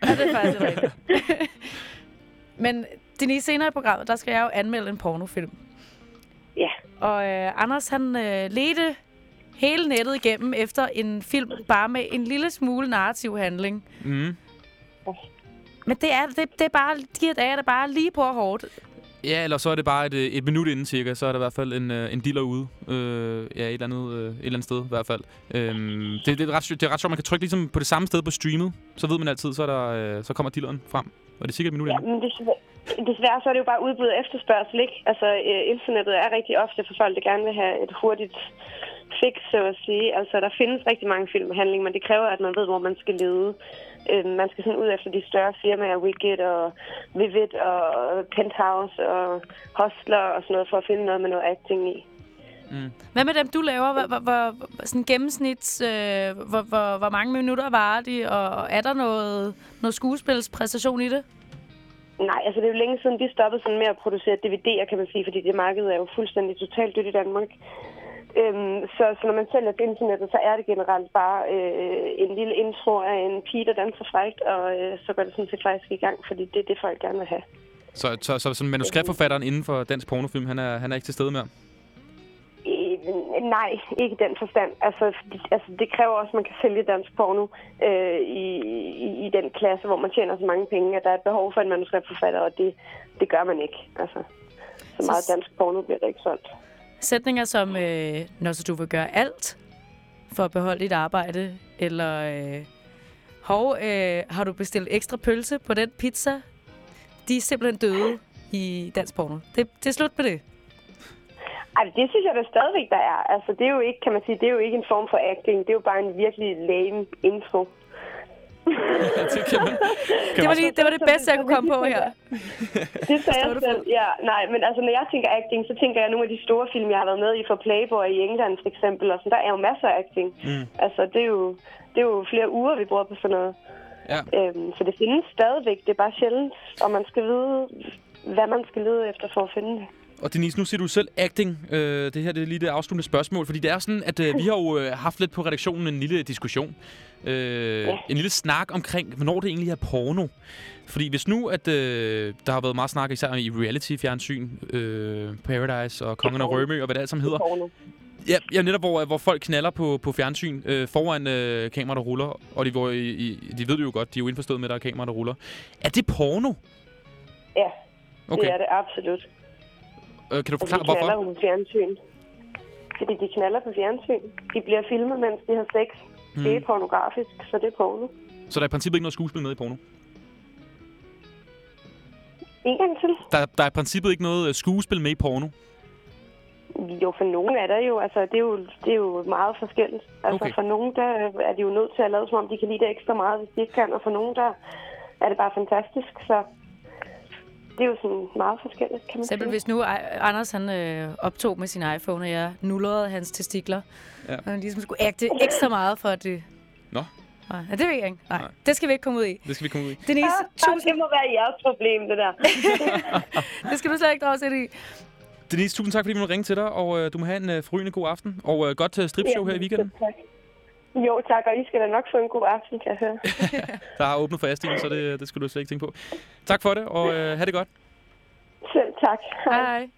Ja, det er faktisk rigtigt. Men Denise, senere i programmet, der skal jeg jo anmelde en pornofilm. ja. Og øh, Anders, han øh, ledte hele nettet igennem efter en film, bare med en lille smule narrativ handling. mm. Men det er, det, det er bare, de her dage er det bare lige på hårdt. Ja, eller så er det bare et, øh, et minut inden cirka, så er der i hvert fald en, øh, en dealer ude. Øh, ja, et eller, andet, øh, et eller andet sted i hvert fald. Øhm, det, det, er ret, det er ret sjovt, man kan trykke ligesom på det samme sted på streamet. Så ved man altid, så, er der, øh, så kommer dealeren frem. Og det er sikkert et minut Ja, inden. men desværre, desværre så er det jo bare udbud og efterspørgsel, ikke? Altså, øh, internettet er rigtig ofte for folk, der gerne vil have et hurtigt fix, så at sige. Altså, der findes rigtig mange filmhandlinger, men det kræver, at man ved, hvor man skal lede. Øh, man skal sådan ud efter de større firmaer, Wicked og Vivid og Penthouse og Hostler og sådan noget, for at finde noget med noget acting i. Hvad med dem, du laver? Hvor, hvor, hvor, sådan gennemsnits, øh, hvor, hvor, hvor mange minutter varer de? Og er der noget, noget skuespilspræstation i det? Nej, altså det er jo længe siden, de stoppede sådan med at producere DVD'er, kan man sige, fordi det marked er jo fuldstændig totalt dødt i Danmark. Øhm, så, så når man sælger til internettet, så er det generelt bare øh, en lille intro af en pige, der danser frækt, og øh, så går det sådan set faktisk i gang, fordi det er det, folk gerne vil have. Så, så, så sådan manuskriptforfatteren inden for dansk pornofilm, han er, han er ikke til stede mere. Øh, nej, ikke i den forstand. Altså, det, altså, det kræver også, at man kan sælge dansk porno øh, i, i, i den klasse, hvor man tjener så mange penge, at der er et behov for en manuskriptforfatter, og det, det gør man ikke. Altså, så meget Så- dansk porno bliver der ikke solgt. Sætninger som, øh, når så du vil gøre alt for at beholde dit arbejde, eller øh, hov, øh, har du bestilt ekstra pølse på den pizza? De er simpelthen døde i dansk porno. Det, det er slut på det. Ej, det synes jeg da stadigvæk, der er. Altså, det er jo ikke, kan man sige, det er jo ikke en form for acting. Det er jo bare en virkelig lame intro det, kan man, kan Det var, lige, det var det bedste, jeg kunne komme på her. Det sagde jeg selv. Ja, nej, men altså, når jeg tænker acting, så tænker jeg nogle af de store film, jeg har været med i for Playboy i England, for eksempel. Og sådan, der er jo masser af acting. Mm. Altså, det er, jo, det er jo flere uger, vi bruger på sådan noget. ja. Øhm, så det findes stadigvæk. Det er bare sjældent, og man skal vide, hvad man skal lede efter for at finde det. Og Denise, nu siger du selv acting. Øh, det her det er lige det afsluttende spørgsmål, fordi det er sådan, at øh, vi har jo øh, haft lidt på redaktionen en lille diskussion. Øh, Ja. En lille snak omkring, hvornår det egentlig er porno. Fordi hvis nu, at øh, der har været meget snak især i reality-fjernsyn, øh, Paradise og Kongen af Rømø og hvad det alt sammen hedder. Porno. Ja, ja netop hvor, hvor folk knaller på, på fjernsyn øh, foran øh, kamera, der ruller. Og de, hvor, i, i, de ved det jo godt, de er jo indforstået med, at der er kamera, der ruller. Er det porno? Ja, det Okay. er det absolut. Øh, kan du forklare, knaller hvorfor? på fjernsyn. Fordi de knaller på fjernsyn. De bliver filmet, mens de har sex. Mm. Det er pornografisk, så det er porno. Så der er i princippet ikke noget skuespil med i porno? En gang til. Der, der er i princippet ikke noget øh, skuespil med i porno? Jo, for nogen er der jo, altså det er jo, det er jo meget forskelligt. Altså okay. for nogen, der er de jo nødt til at lade som om, de kan lide det ekstra meget, hvis de ikke kan. Og for nogen, der er det bare fantastisk, så det er jo sådan meget forskelligt, kan man Eksempel sige. hvis nu Anders han øh, optog med sin iPhone, og jeg nullerede hans testikler. Ja. Og han ligesom skulle agte ekstra meget for at det... Nå. Nej, ja, det ved jeg ikke. Nej, Nej. det skal vi ikke komme ud i. Det skal vi komme ud i. Denise, Ah, tusind, det må være jeres problem, det der. det skal du slet ikke drage sig i. Denise, tusind tak, fordi vi måtte ringe til dig, og øh, du må have en øh, forrygende god aften. Og øh, godt til stripshow her i weekenden. Tak. Jo, tak, og I skal da nok få en god aften, kan jeg høre. Der har åbnet for Astien, så det, det skal du slet ikke tænke på. Tak for det, og øh, have det godt. Selv tak. Hej.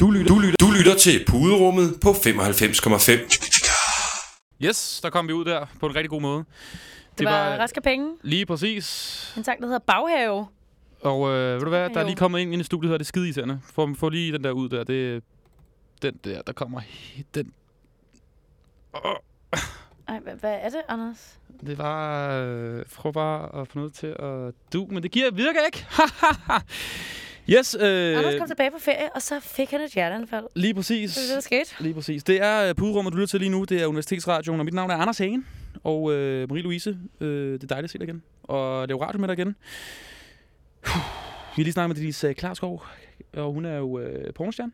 Du lytter, du lytter, du lytter til Puderummet på 95,5. Yes, der kom vi ud der på en rigtig god måde. Det var, var Rask af Penge. lige præcis. En sang, der hedder Baghave. Og øh, ved du hvad, der er lige kommet ind ind i studiet, her, det er skide irriterende. Få, få lige den der ud der, det den der, der kommer den. Oh, Ej, hvad, hvad er det, Anders? det var, øh, prøv bare at få noget til at du, men det giver virker ikke. yes, øh, Anders kom tilbage på ferie, og så fik han et hjerteanfald. lige præcis. Det er det, der skete. Lige præcis. Det er uh, Puderummet, du lytter til lige nu. Det er Universitetsradioen, og mit navn er Anders Hagen. Og øh, Marie-Louise, øh, det er dejligt at se dig igen. Og lave radio med dig igen. Vi har lige snakket med Denise øh, Klarskov, og hun er jo øh, pornostjerne.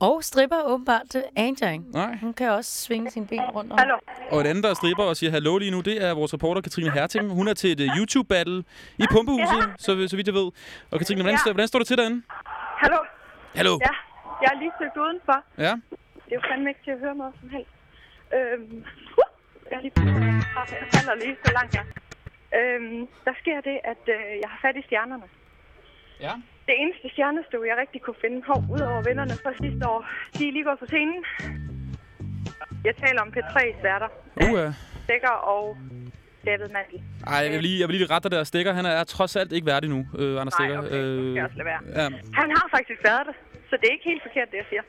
Og stripper åbenbart til Anjang. Nej. Hun kan også svinge sine ben rundt om. Hallo. Og et andet, der stripper og siger hallo lige nu, det er vores reporter Katrine Herting. Hun er til et uh, YouTube-battle i Pumpehuset, så, så vidt jeg ved. Og Katrine, hvordan, Ja. hvordan står det til derinde? Hallo. Hallo. Ja, jeg er lige søgt udenfor. Ja. Det er jo fandme ikke til at høre noget som helst. Øhm, uh, jeg er lige jeg falder lige så langt her. Øhm, der sker det, at øh, jeg har fat i stjernerne. Ja. Det eneste stjernestue, jeg rigtig kunne finde, hov, ud over vennerne fra sidste år, de er lige gået på scenen. Jeg taler om P3's værter. Uh. Stikker og David Mandel. Ej, jeg vil lige, jeg vil lige rette dig der. Stikker, han er trods alt ikke værdig nu, øh, Anders Nej, Stikker. okay, jeg også lade være. ja. Han har faktisk været det, så det er ikke helt forkert, det jeg siger.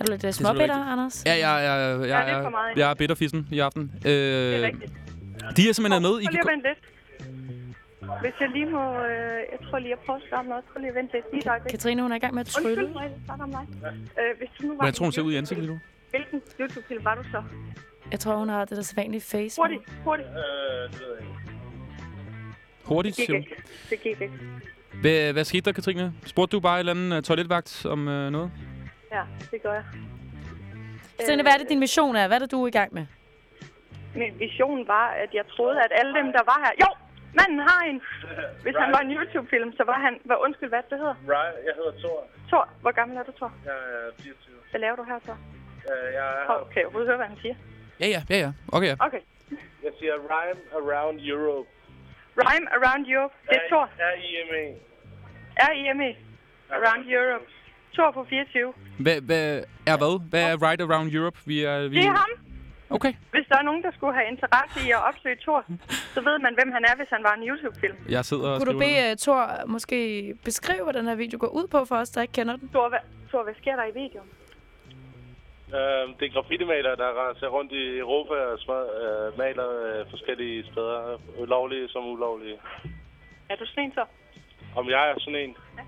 Er du lidt uh, selvfølgelig småbitter. Anders? Ja, ja, ja, ja, Ja, ja, lidt for meget. jeg er bitterfissen i aften. Øh, Det er rigtigt. de er simpelthen med. I kan Hvis jeg lige må... Øh, jeg tror lige, jeg prøver at spørge om noget. Prøv lige at vente lidt. Lige et øjeblik. Katrine, hun er i gang med at trylle. Undskyld det om mig. Øh, hvis du nu var Hvordan tror hun ser ud i ansigtet lige nu? Hvilken YouTube-film var du så? Jeg tror, hun har det der sædvanlige face. Hurtigt, hurtigt. Hurtigt, Det siger gik hun. ikke. Det gik ikke. Hvad, hvad skete der, Katrine? Spurgte du bare en eller anden uh, toiletvagt om uh, noget? Ja, det gør jeg. Katrine, hvad er det, din mission er? Hvad er det, du er i gang med? Min vision var, at jeg troede, at alle dem, der var her... Jo! Manden har en! Hvis han var en YouTube-film, så var han... Hvad, undskyld, hvad det hedder? Right, jeg hedder Thor. Thor, hvor gammel er du, Thor? Jeg er 24. Hvad laver du her, Thor? Uh, jeg, er her. kan jeg høre, hvad han siger? Ja, ja, ja, ja. Okay, ja. Okay. jeg siger Rhyme Around Europe. Rhyme Around Europe. Det er Thor. R-I-M-E. R-I-M-E. Around Europe. Thor på 24. Hvad, hvad er hvad? Hvad er Right Around Europe? Vi er, vi... Det er ham. Okay. Hvis der er nogen, der skulle have interesse i at opsøge Thor, så ved man, hvem han er, hvis han var en YouTube-film. Jeg sidder og Kunne du bede uh, Thor måske beskrive, hvad den her video går ud på for os, der ikke kender den? Thor, hvad, Thor, hvad sker der i videoen? Uh, det er graffiti-maler, der rejser rundt i Europa og smad, uh, maler uh, forskellige steder. Ulovlige som ulovlige. Er du sådan en så? Om jeg er sådan en? Ja.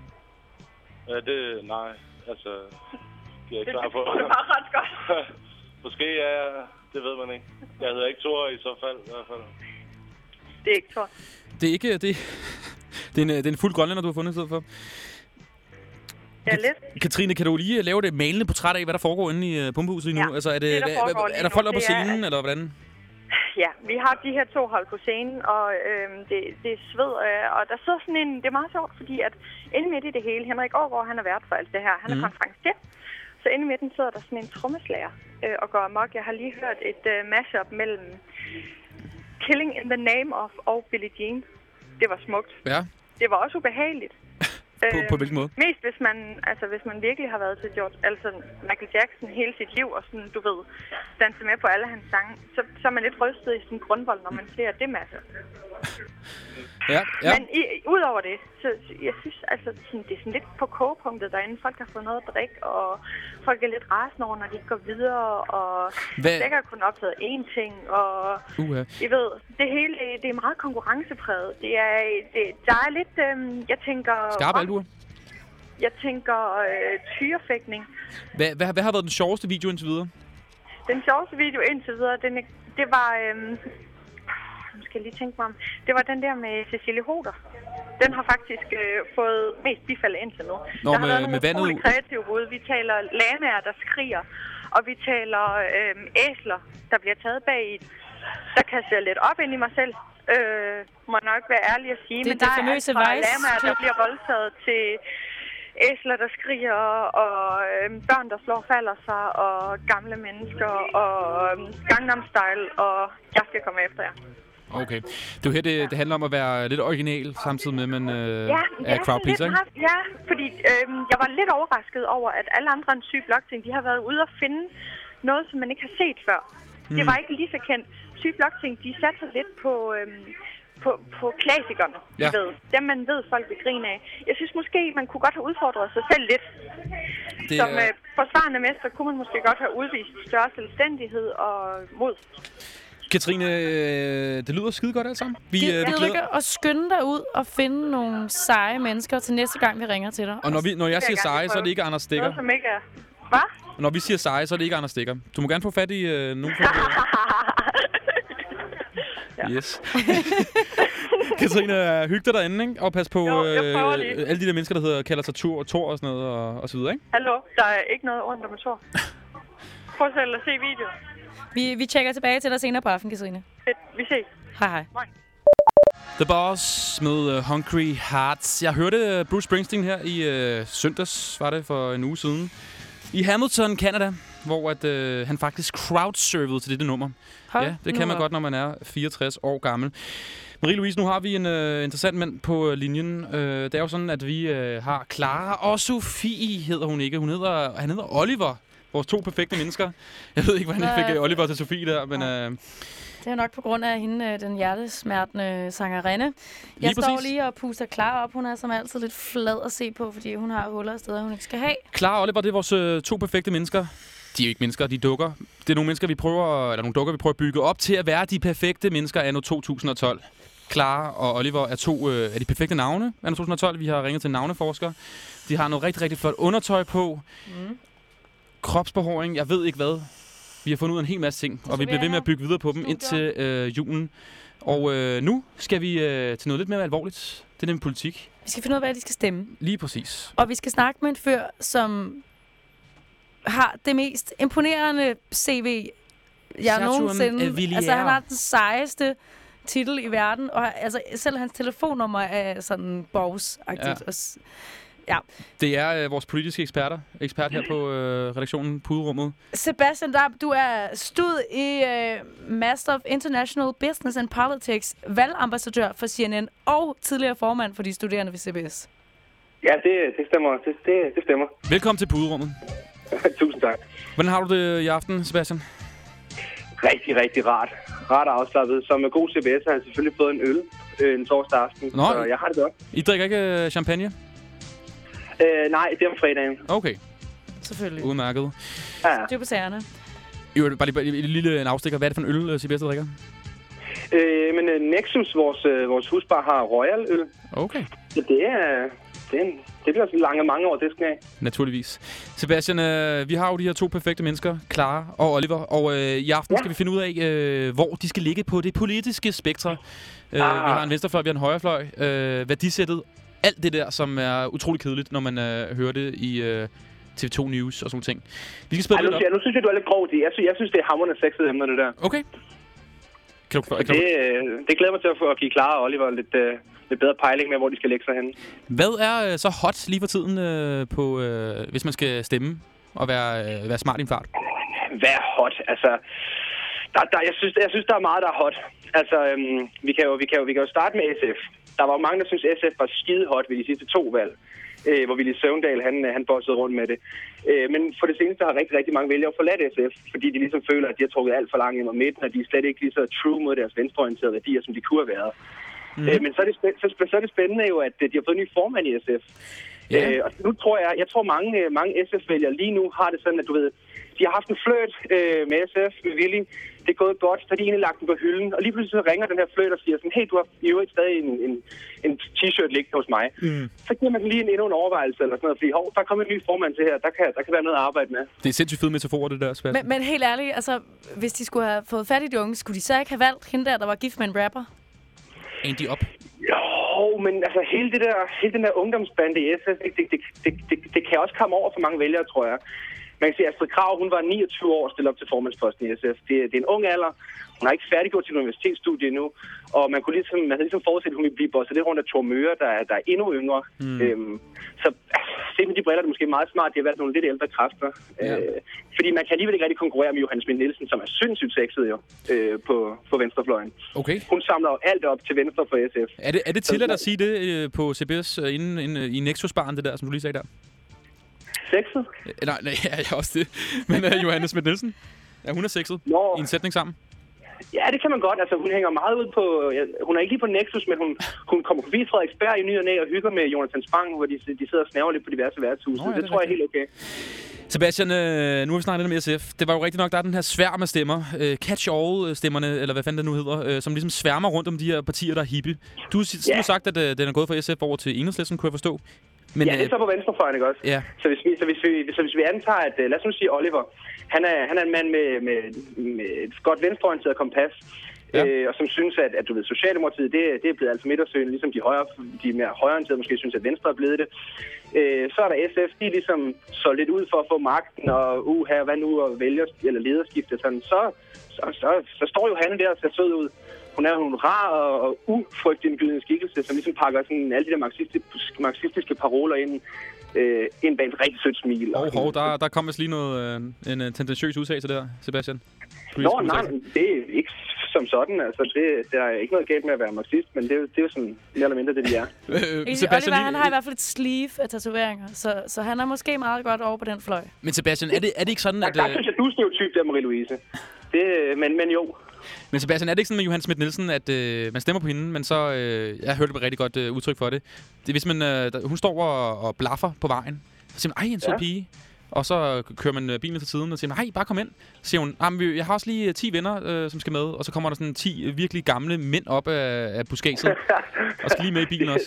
Uh, det... Nej, altså... Det er jeg Det, klar det på. tror du bare ret godt. Måske er jeg... Det ved man ikke. Jeg hedder ikke Thor i så fald, i hvert fald. Det er ikke Thor. Det er ikke... Det, det, er en, det er en fuld grønlænder, du har fundet i stedet for. Er lidt. Katrine, kan du lige lave det malende portræt af, hvad der foregår inde i uh, pumpehuset lige nu? Ja, Altså, er, det, det, der lige er der folk oppe på det er, scenen, eller hvordan? Ja, vi har de her to hold på scenen, og øhm, det, det er sved, øh, og der sidder sådan en... Det er meget sjovt, fordi at inde midt i det hele, Henrik Aargaard, han er vært for alt det her. Han er mm. konferencier. Så inde i midten sidder der sådan en trommeslager øh, og går amok. Jeg har lige hørt et øh, mashup mellem Killing in the Name of og Billie Jean. Det var smukt. Ja. Det var også ubehageligt. På, på hvilken måde? Mest hvis man, altså, hvis man virkelig har været til George, altså Michael Jackson hele sit liv, og sådan, du ved, danset med på alle hans sange, så, så er man lidt rystet i sin grundvold, når man ser det masse. Ja, ja. Men i, udover det, så jeg synes, altså, sådan, det er sådan lidt på kogepunktet derinde. Folk har fået noget at drikke, og folk er lidt rasende over, når de går videre, og Hvad- Hvad? har kun optaget én ting, og Uha. I ved, det hele, det er meget konkurrencepræget. Det er, det, der er lidt, øhm, jeg tænker... Skarpe albuer. Jeg tænker øh, tyrefægtning. Hvad, hvad, hvad har været den sjoveste video indtil videre? Den sjoveste video indtil videre, den, det var... Nu skal jeg lige tænke mig om. Det var den der med Cecilie Hoder. Den har faktisk øh, fået mest bifald indtil nu. Nå, der har med- været nogle med vandet kreative bud. Vi taler lamaer, der skriger. Og vi taler øh, æsler, der bliver taget bag i. Der kaster jeg lidt op ind i mig selv. Øh, må jeg nok være ærlig at sige. Det er Men der det famøse er alt fra Vice lamaer, der bliver voldtaget til æsler, der skriger, og øh, børn, der slår falder sig, og gamle mennesker, og øh, Gangnam Style, og jeg skal komme efter jer. Okay. Det jo her, det, det handler om at være lidt original, samtidig med, at man øh, Ja, er crowd sådan pleaser, ikke? Ja, fordi øh, jeg var lidt overrasket over, at alle andre end syg blockchain, de har været ude og finde noget, som man ikke har set før. Mm. Det var ikke lige så kendt. Syg blockchain, de satte lidt på... Øh, på, på klassikerne, Ja. ved. Dem, man ved, folk vil grine af. Jeg synes måske, man kunne godt have udfordret sig selv lidt. Det Som øh, forsvarende mester kunne man måske godt have udvist større selvstændighed og mod. Katrine, øh, det lyder skide godt alt sammen. Vi, Det øh, vi er glæder, ikke at skynde dig ud og finde nogle seje mennesker til næste gang, vi ringer til dig. og når, vi, når jeg siger seje, så er det ikke Anders Stikker. Noget, som ikke er... Hvad? Når vi siger seje, så er det ikke Anders Stikker. Du må gerne få fat i øh, nogen fra Yes. Katrine, øh, hyg dig derinde, ikke? Og pas på Jo, øh, alle de der mennesker, der hedder, kalder sig Tor, Tor og sådan noget, og, og så videre, ikke? Hallo, der er ikke noget ondt om Thor. Prøv selv at se videoen. Vi, vi tjekker tilbage til dig senere på aften, Katrine. Fedt, vi ses. Hej hej. The Boss med uh, Hungry Hearts. Jeg hørte øh, Bruce Springsteen her i uh, søndags, var det for en uge siden, i Hamilton, Canada, hvor at, uh, han faktisk crowdsurfede til dette nummer. Hold ja, det kan man godt, når man er 64 år gammel. Marie-Louise, nu har vi en uh, interessant mand på uh, linjen. Uh, det er jo sådan, at vi uh, har Clara og Sofie, hedder hun ikke. Hun hedder, han hedder Oliver. Vores to perfekte mennesker. Jeg ved ikke, hvordan jeg fik uh, Oliver til Sofie der, men uh, Det er nok på grund af hende, øh, den hjertesmertende sangerinde. Jeg står præcis. lige og puster klar op. Hun er som altid lidt flad at se på, fordi hun har huller steder, hun ikke skal have. Clara og Oliver, det er vores øh, to perfekte mennesker. De er jo ikke mennesker, de er dukker. Det er nogle mennesker, vi prøver, eller nogle dukker, vi prøver at bygge op til at være de perfekte mennesker anno 2012. Clara og Oliver er to øh, af de perfekte navne anno 2012. Vi har ringet til navneforskere. De har noget rigtig, rigtig flot undertøj på. Mm. Kropsbehåring, jeg ved ikke hvad. Vi har fundet ud af en hel masse ting, og vi bliver ved med at bygge videre på dem indtil øh, julen. Og øh, nu skal vi øh, til noget lidt mere alvorligt. Det er nemlig politik. Vi skal finde ud af, hvad de skal stemme. Lige præcis. Og vi skal snakke med en fyr, som har det mest imponerende CV, jeg nogensinde... Altså, han har den sejeste titel i verden, og altså, selv hans telefonnummer er sådan bogs-agtigt. Ja. Og ja. Det er øh, vores politiske eksperter. Ekspert her på øh, redaktionen Puderummet. Sebastian Dab, du er stud i uh, Master of International Business and Politics, valgambassadør for CNN og tidligere formand for de studerende ved CBS. Ja, det, det stemmer. Det, det, det stemmer. Velkommen til Puderummet. Tusind tak. Hvordan har du det i aften, Sebastian? Rigtig, rigtig rart. Rart afslappet. Som med god CBS har jeg selvfølgelig fået en øl øh, en torsdag aften. Nå. Så jeg har det godt. I drikker ikke øh, champagne? Øh, nej, det er om fredagen. Okay, Selvfølgelig. udmærket. Ja, ja. Styr på sagerne. Jo, bare lige bare en lille en afstikker. Hvad er det for en øl, øh, CBS drikker? Øh, men øh, Nexus, vores, vores husbar, har royal øl. Okay, Så det er... Det, det bliver lange mange år, det skal naturligvis. Sebastian, øh, vi har jo de her to perfekte mennesker, Clara og Oliver, og øh, i aften ja. Skal vi finde ud af, øh, hvor de skal ligge på det politiske spektre. Øh, vi Ah. har en venstrefløj, vi har en højrefløj. Øh, værdisættet, alt det der, som er utrolig kedeligt, når man øh, hører det i øh, TV2 News og sådan ting. Vi skal Ej, spille nu, lidt op. jeg, nu synes jeg, du er lidt grov. Jeg synes, jeg synes det er hammerende sexede emner, det der. Okay. Kan du, kan Det, du, øh, det glæder mig til at få at give Clara og Oliver lidt, øh, lidt bedre pejling med, hvor de skal lægge sig henne. hvad er øh, så hot lige for tiden, øh, på, øh, hvis man skal stemme og være, øh, være smart i en fart? Hvad er hot? Altså, der, der, jeg, synes, jeg synes, der er meget, der er hot. Altså, øhm, vi, kan jo, vi, kan jo, vi kan jo starte med SF. Der var jo mange, der synes SF var skide hot ved de sidste to valg. øh, hvor Ville Søvndal, han, han bossede rundt med det. Øh, men for det seneste har rigtig, rigtig mange vælgere forladt SF, fordi de ligesom føler, at de har trukket alt for langt ind mod midten, og de er slet ikke lige så true mod deres venstreorienterede værdier, som de kunne have været. Mm. Øh, men så er, det spændende, så, så er det spændende jo, at øh, de har fået en ny formand i SF. Ja. Øh, og nu tror jeg, jeg tror mange, øh, mange SF-vælgere lige nu har det sådan, at du ved, de har haft en fløjt øh, med SF, med Willy. Det er gået godt, så de egentlig lagt den på hylden. Og lige pludselig så ringer den her fløjt og siger sådan, hey, du har i øvrigt stadig en, en, en t-shirt liggende hos mig. Mm. Så giver man lige en, endnu en overvejelse eller sådan noget, fordi hov, der er kommet en ny formand til her, der kan, der kan være noget at arbejde med. Det er sindssygt fede metaforer, det der, Sebastian. Men, men helt ærligt, altså, hvis de skulle have fået fat i de unge, skulle de så ikke have valgt hende der, der var gift med en rapper? Andy op. Jo, men altså hele, det der, hele den der ungdomsbande i SF, det, det, det, det, det, det kan også komme over for mange vælgere, tror jeg. Man kan sige, at Astrid Krav, hun var 29 år stillet op til formandsposten i SF. Det, det er en ung alder. Hun har ikke færdiggjort sin universitetsstudie endnu. Og man kunne ligesom, man havde ligesom forudset, at hun ville blive bosset lidt rundt af Thor Møre, der, er- der er endnu yngre. Mm. Øhm, så altså, set med de briller, er det måske meget smart, at de har valgt nogle lidt ældre kræfter. Ja. Øh, fordi man kan alligevel ikke rigtig konkurrere med Johannes Schmidt Nielsen, som er sindssygt sexet jo, øh, på, på venstrefløjen. Okay. Hun samler jo alt op til venstre for SF. Er det, er det tilladt at sige det øh, på CBS øh, inden, inden, øh, i Nexus-baren, det der, som du lige sagde der? Sexet? Øh, nej, nej, ja, jeg er også det. Men uh, Johannes Schmidt Nielsen? Ja, hun er sexet Nå. i en sætning sammen. Ja, det kan man godt. Altså, hun hænger meget ud på... Ja, hun er ikke lige på Nexus, men hun, hun kommer forbi Frederiksberg i ny og næ og hygger med Jonathan Spang, hvor de, de sidder og snaver lidt på diverse værtshuse. Nå, ja, det, det tror jeg er helt okay. Sebastian, øh, nu har vi snakket lidt om SF. Det var jo rigtigt nok, der er den her sværm af stemmer. Øh, Catch-all-stemmerne, eller hvad fanden det nu hedder, øh, som ligesom sværmer rundt om de her partier, der er hippe. Du, Ja. du har sagt, at øh, den er gået fra SF over til Enhedslisten, kunne jeg forstå. Men, Ja, det er så på venstrefløjen, ikke også? Ja. Så hvis vi, så hvis vi, så hvis vi antager, at øh, lad os nu sige Oliver, han er, han er en mand med, med, med et godt venstreorienteret kompas, Ja. øh, og som synes, at, at du ved, Socialdemokratiet, det, det er blevet altså midtersøgende, ligesom de, højre, de mere højreorienterede måske synes, at Venstre er blevet det. Øh, så er der SF, de er ligesom så lidt ud for at få magten, og uh, her, hvad nu, og vælger, eller lederskifte, sådan, så, så, så, så står jo han der og ser sød ud. Hun er jo en rar og, og ufrygtindgydende skikkelse, som ligesom pakker sådan alle de der marxistiske, marxistiske paroler ind, øh, ind bag et rigtig sødt smil. hov, Og hov, der, der kom vist lige noget, øh, en uh, tendentiøs udtalelse der, Sebastian. Lige Nå, nej, det er ikke som sådan. Altså, det, der er ikke noget galt med at være marxist, men det, er jo- det er jo sådan mere eller mindre det, de er. Øh, Oliver, han har i hvert fald et sleeve af tatoveringer, så, så han er måske meget godt over på den fløj. Men Sebastian, er det, er det ikke sådan, Der, at... der Øh, synes jeg, du er stereotyp der, Marie-Louise. Det, men, men jo, men Sebastian, er det ikke sådan med Johan Schmidt Nielsen, at øh, man stemmer på hende, men så... Øh, jeg hørte et rigtig godt øh, udtryk for det. Det hvis man... Øh, der, hun står og, og blaffer på vejen. Så siger man, ej, en sød Ja. pige. Og så kører man øh, bilen til siden og siger, man, hej, bare kom ind. Så siger hun, "Ah, men jeg har også lige øh, 10 venner, øh, som skal med. Og så kommer der sådan 10 øh, virkelig gamle mænd op af, af buskaget. og skal lige med i bilen også.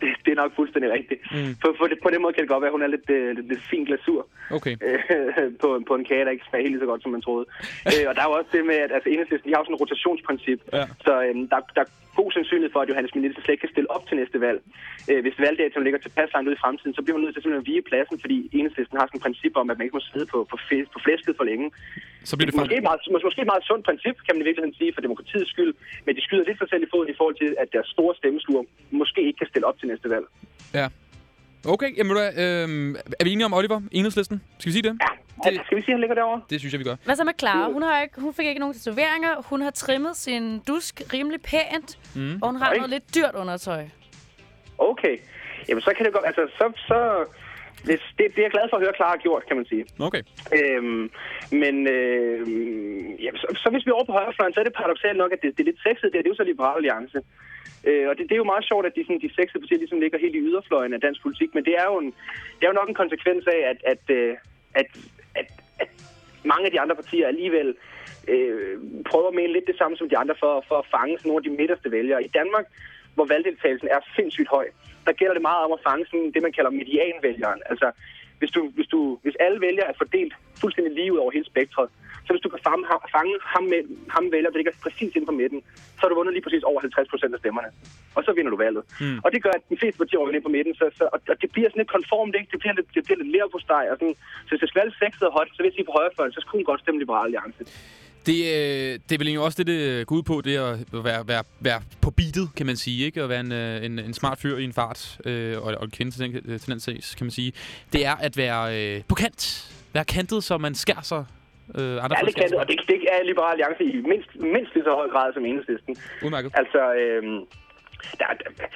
Det, det er nok fuldstændig rigtigt. Mm. På, på, det, på den måde kan det godt være, at hun er lidt, øh, lidt, lidt fin glasur Okay. øh, på, på en kage, der ikke smager helt lige så godt, som man troede. øh, og der er jo også det med, at altså, enhedslisten, de har jo sådan et rotationsprincip. Ja. Så øh, der, der er god sandsynlighed for, at Johannes Schmidt Nielsen slet ikke kan stille op til næste valg. Øh, hvis valgdatoen ligger tilpas langt ud i fremtiden, så bliver man nødt til simpelthen at vige pladsen, fordi enhedslisten har sådan et princip om, at man ikke må sidde på, på, flæ- på flæsket for længe. Så bliver det Måske faktisk... et, meget, mås- måske et meget sundt princip, kan man i virkeligheden sige, for demokratiets skyld, men de skyder lidt sig selv i foden i forhold til, at deres store stemmesluger måske ikke kan stille op til næste valg. Ja. Okay, jamen, øh, er vi enige om Oliver, enhedslisten? Skal vi sige det? Ja, det... skal vi sige, at han ligger derovre? Det synes jeg, vi gør. Hvad så med Clara? Hun, har ikke, hun fik ikke nogen tatoveringer. Hun har trimmet sin dusk rimelig pænt. Mm. Og hun har Oj. noget lidt dyrt undertøj. Okay. Jamen, så kan det godt... Altså, så... så det, det, det er jeg glad for at høre, Clara har gjort, kan man sige. Okay. Øhm, men øhm, jamen, så, så hvis vi er over på højrefløjen, så er det paradoxalt nok, at det, det er lidt sexet. Det, er- det er jo så Liberal Alliance. Øh, og det, det er jo meget sjovt, at de, sådan, de sexede partier ligesom ligger helt i yderfløjen af dansk politik. Men det er jo, en, det er jo nok en konsekvens af, at, at, øh, at, at, at mange af de andre partier alligevel øh, prøver at mene lidt det samme som de andre for, for at fange sådan nogle af de midterste vælgere. I Danmark, hvor valgdeltagelsen er sindssygt høj, der gælder det meget om at fange sådan det, man kalder medianvælgeren. Altså, hvis, du, hvis, du, hvis alle vælgere er fordelt fuldstændig lige ud over hele spektret, så hvis du kan fange, ham- fange ham, med, ham vælger, der ligger præcis inden for midten, så har du vundet lige præcis over 50 procent af stemmerne. Og så vinder du valget. Mm. Og det gør, at de fleste partier ind på midten, så, så, og, og det bliver sådan lidt konformt, ikke? Det bliver lidt, det bliver lidt lærpostej og sådan. Så hvis det skal være lidt sexet og hot, så vil jeg sige på højrefløjen, så skulle hun godt stemme Liberal Alliance. Det, øh, det er vel også det, det går ud på, det at være, være, være på beatet, kan man sige, ikke? At være en, øh, en, en smart fyr i en fart, øh, og, og en kvinde til den, øh, til den sags, kan man sige. Det er at være øh, på kant. Være kantet, så man skærer sig. Øh, andre Ja, det kan det, og det, det er Liberal Alliance i mindst, mindst lige så høj grad som enhedslisten. Udmærket. Altså, øhm, der, der,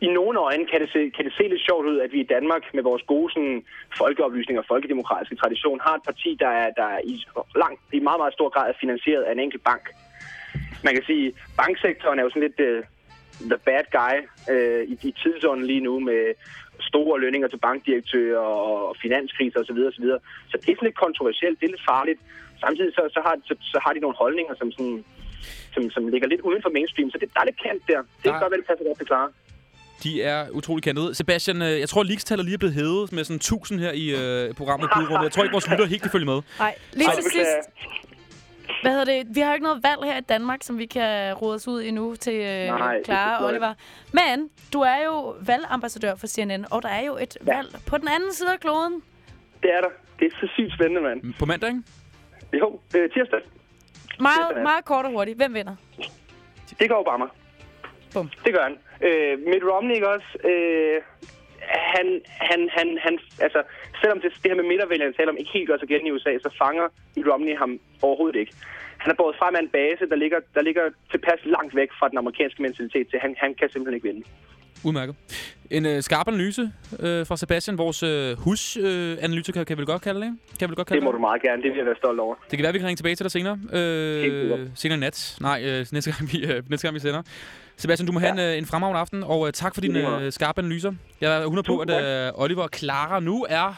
i nogle øjne kan det, se, kan det se lidt sjovt ud, at vi i Danmark med vores gode sådan, folkeoplysning og folkedemokratiske tradition har et parti, der er, der er i, langt, i meget, meget stor grad er finansieret af en enkelt bank. Man kan sige, banksektoren er jo sådan lidt uh, the bad guy uh, i, i tidsånden lige nu med store lønninger til bankdirektører og finanskriser osv. osv. Så det er sådan lidt kontroversielt, det er lidt farligt. Samtidig så, så, har, så, så har de nogle holdninger, som, sådan, som, som ligger lidt uden for mainstream, så det, der er lidt kant der. Det kan godt være, det passer godt til klare. De er utrolig kantet. Sebastian, øh, jeg tror, leaks-tallet lige er blevet hævet med sådan 1000 her i øh, programmet Budrummet. Jeg tror ikke, vores lytter helt kan følge med. Nej, lige til sidst. Hvad hedder det? Vi har jo ikke noget valg her i Danmark, som vi kan rode os ud endnu til øh, Nej, Clara og. Oliver. Men du er jo valgambassadør for CNN, og der er jo et Ja. valg på den anden side af kloden. Det er der. Det er så sygt spændende, mand. På mandag, ikke? Jo, øh, tirsdag. Meget, meget kort og hurtigt. Hvem vinder? Det går Obama. Bum. Det gør han. Øh, Mitt Romney ikke også? Øh, han, han, han, han, altså, selvom det, det her med midtervælgerne taler om ikke helt gør sig gældende i USA, så fanger Mitt Romney ham overhovedet ikke. Han er båret frem af en base, der ligger, der ligger tilpas langt væk fra den amerikanske mentalitet til, han, han kan simpelthen ikke vinde. Udmærket. En øh, skarp analyse øh, fra Sebastian, vores øh, husanalytiker, øh, analytiker, kan vi vel godt kalde det? Kan vi vel godt kalde Det må du meget gerne. Det vil jeg være stolt over. Det kan være, vi kan ringe tilbage til dig senere. Øh, senere i nat. Nej, øh, næste, gang vi, øh, næste gang vi sender. Sebastian, du må have en, øh, en fremragende aften, og øh, tak for dine øh, skarpe analyser. Jeg er 100 på, at øh, Oliver og Clara nu er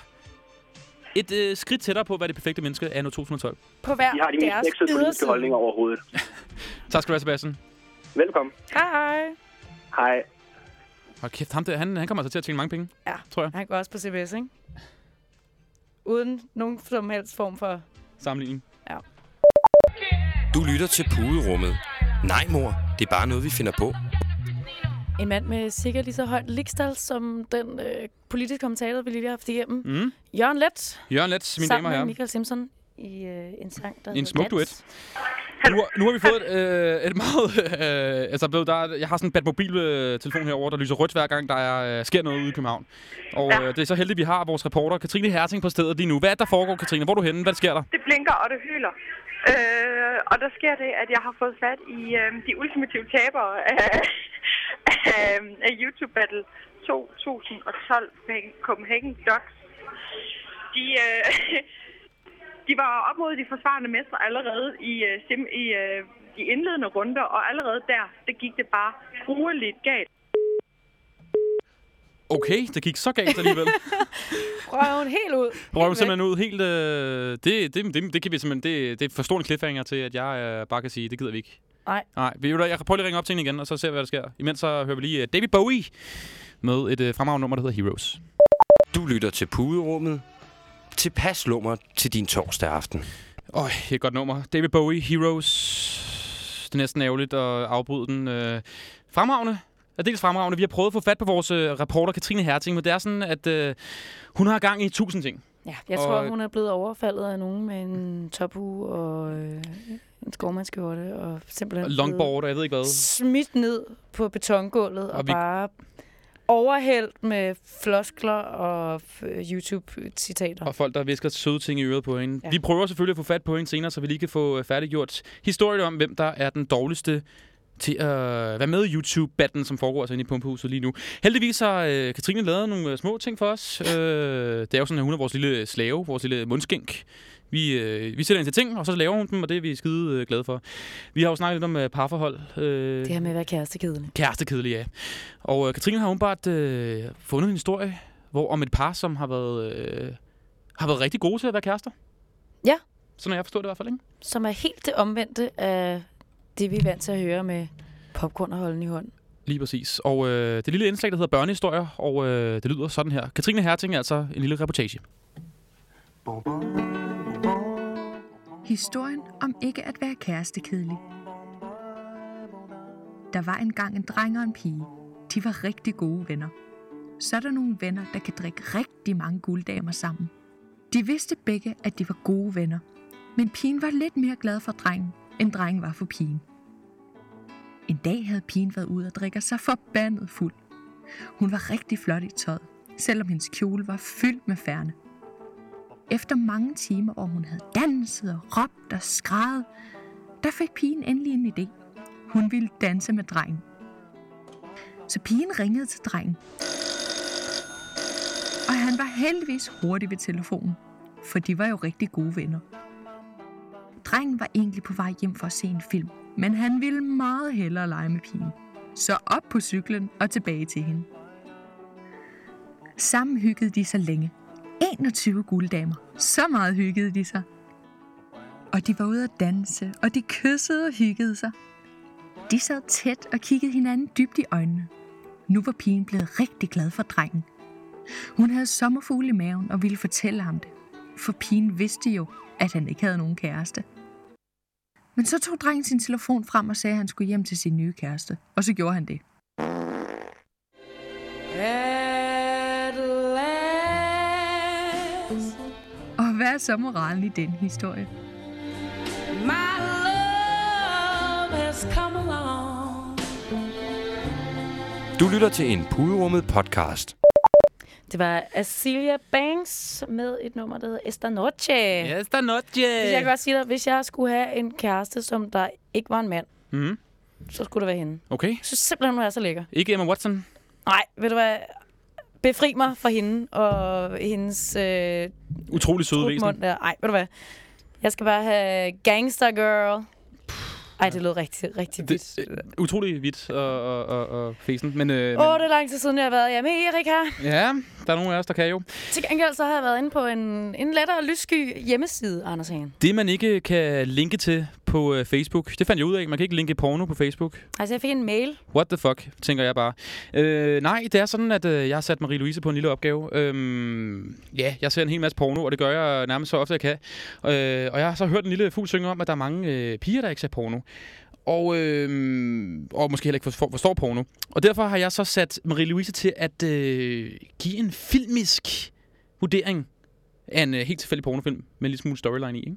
et øh, skridt tættere på, hvad det perfekte menneske er nu 2012. På hver De har de deres yderside. holdninger overhovedet. Tak skal du have, Sebastian. Velkommen. Hej, hej. Hold kæft, ham der, han, han kommer altså til at tjene mange penge, Ja, tror jeg. han går også på CBS, ikke? Uden nogen som helst form for... Sammenligning. Du lytter til Puderummet. Nej, mor. Det er bare noget, vi finder på. En mand med sikkert lige så højt likstal som den øh, politiske kommentator, vi lige har haft igennem. Mm. Jørgen Let, Jørgen Let, mine damer sammen og med herrer. Michael Simpson i øh, en sang, der En smuk duet. Nu, har- nu har vi fået et, øh, et meget... Øh, altså, blevet, der, er- jeg har sådan en Batmobil-telefon herover, der lyser rødt hver gang, der er, øh, sker noget ude i København. Og øh, det er så heldigt, vi har vores reporter, Katrine Herting, på stedet lige nu. Hvad er det, der foregår, Katrine? Hvor er du henne? Hvad sker der? Det blinker, og det hyler. Øh, og der sker det, at jeg har fået fat i øh, de ultimative tabere af, af, af YouTube Battle 2012 med Copenhagen Ducks. De, øh, de var op mod de forsvarende mestre allerede i, øh, sim, i øh, de indledende runder, og allerede der, det gik det bare grueligt galt. Okay, det gik så galt alligevel. Røven helt ud. Prøver Helt simpelthen ud helt... Øh, det, det, det, det, kan vi simpelthen... Det, det er for stor en cliffhanger til, at jeg øh, bare kan sige, det gider vi ikke. Nej. Nej, vi, jeg kan prøve lige at ringe op til hende igen, og så ser vi, hvad der sker. Imens så hører vi lige øh, David Bowie med et øh, fremragende nummer, der hedder Heroes. Du lytter til Puderummet. Tilpas lummer til din torsdag aften. Øj, et godt nummer. David Bowie, Heroes. Det er næsten ærgerligt at afbryde den. Øh, fremragende. Er dels fremragende. Vi har prøvet at få fat på vores øh, reporter, Katrine Herting, men det er sådan, at øh, hun har gang i tusind ting. Ja, jeg Og- tror, hun er blevet overfaldet af nogen med en tophue og øh, en skovmandskjorte og simpelthen blevet Longboard, og jeg ved ikke hvad. smidt ned på betongulvet og, Og og vi- bare overhældt med floskler og øh, YouTube-citater. Og folk, der visker søde ting i øret på hende. Ja. Vi prøver selvfølgelig at få fat på hende senere, så vi lige kan få øh, færdiggjort historien om, hvem der er den dårligste til at være med i YouTube-batten, som foregår altså inde i Pumpehuset lige nu. Heldigvis har øh, Katrine lavet nogle øh, små ting for os. Øh, det er jo sådan, at hun er vores lille slave, vores lille mundskænk. Vi, øh, vi sætter hende til ting, og så laver hun dem, og det er vi skide øh, glade for. Vi har jo snakket lidt om øh, parforhold. Øh, Det her med at være kærestekedelig. Kærestekedelig, ja. Og øh, Katrine har åbenbart øh, fundet en historie, hvor om et par, som har været, øh, har været rigtig gode til at være kærester. Ja. Sådan har jeg forstået det i hvert fald, ikke? Som er helt det omvendte af det, vi er vant til at høre med popcorn og holden i hånden. Lige præcis. Og øh, det lille indslag, der hedder Børnehistorier, og øh, det lyder sådan her. Katrine Herting er altså en lille reportage. Historien om ikke at være kærestekedelig. Der var engang en dreng og en pige. De var rigtig gode venner. Så er der nogle venner, der kan drikke rigtig mange gulddamer sammen. De vidste begge, at de var gode venner. Men pigen var lidt mere glad for drengen, end drengen var for pigen. En dag havde pigen været ude og drikke sig forbandet fuld. Hun var rigtig flot i tøjet, selvom hendes kjole var fyldt med færne. Efter mange timer, hvor hun havde danset og råbt og skrevet, der fik pigen endelig en idé. Hun ville danse med drengen. Så pigen ringede til drengen. Og han var heldigvis hurtig ved telefonen, for de var jo rigtig gode venner. Drengen var egentlig på vej hjem for at se en film, men han ville meget hellere lege med pigen. Så op på cyklen og tilbage til hende. Sammen hyggede de så længe. 21 gulddamer. Så meget hyggede de sig. Og de var ude at danse, og de kyssede og hyggede sig. De sad tæt og kiggede hinanden dybt i øjnene. Nu var pigen blevet rigtig glad for drengen. Hun havde sommerfugle i maven og ville fortælle ham det. For pigen vidste jo, at han ikke havde nogen kæreste. Men så tog drengen sin telefon frem og sagde, at han skulle hjem til sin nye kæreste. Og så gjorde han det. Hey. Er så moralen i den historie? My love has come along. Du lytter til en puderummet podcast. Det var Acilia Banks med et nummer, der hedder Esta Noche. Esta noche. Hvis jeg kan godt sige dig, hvis jeg skulle have en kæreste, som der ikke var en mand, Mm. så skulle det være hende. Okay. Jeg synes simpelthen, hun er så lækker. Ikke Emma Watson. Nej, ved du hvad? Befri mig fra hende og hendes øh, Utrolig søde væsen. der. Nej, ved du hvad? Jeg skal bare have Gangster Girl. Ej, det lød rigtig, rigtig vidt. øh, utrolig hvidt og, og, og, og fesen. Men, øh, Åh, oh, det er lang tid siden, jeg har været i Amerika. men, ja, der er nogle af os, der kan jo. Til gengæld så har jeg været inde på en, en lettere lyssky hjemmeside, Anders Hagen. Det, man ikke kan linke til på øh, Facebook, det fandt jeg ud af. Man kan ikke linke porno på Facebook. Altså, jeg fik en mail. What the fuck, tænker jeg bare. Øh, nej, det er sådan, at øh, jeg har sat Marie-Louise på en lille opgave. Øhm, ja, jeg ser en hel masse porno, og det gør jeg nærmest så ofte, jeg kan. Øh, og jeg har så hørt en lille fugl synge om, at der er mange øh, piger, der ikke ser porno. Og, øh, og måske heller ikke forstår, forstår porno. Og derfor har jeg så sat Marie-Louise til at øh, give en filmisk vurdering af en øh, helt tilfældig pornofilm med en lille smule storyline i. Ikke?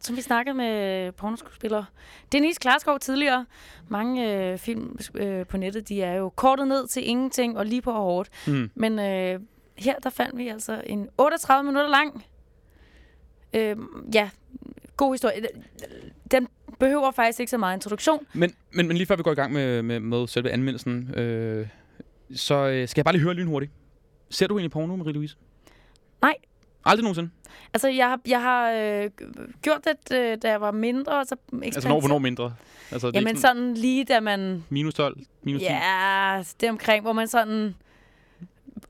som vi snakkede med pornoskuespiller Denise Klarskov tidligere. Mange øh, film øh, på nettet, de er jo kortet ned til ingenting og lige på hårdt. Mm. Men øh, her, der fandt vi altså en 38 minutter lang, øh, ja, god historie. Den behøver faktisk ikke så meget introduktion. Men, men, men lige før vi går i gang med, med, med selve anmeldelsen, øh, så øh, skal jeg bare lige høre lynhurtigt. Ser du egentlig porno, Marie-Louise? Nej. Aldrig nogensinde? Altså, jeg har, jeg har øh, gjort det, øh, da jeg var mindre. Og så Altså, når, hvornår mindre? Altså, det Jamen sådan sådan lige da man... minus 12, minus 10? Ja, det omkring, hvor man sådan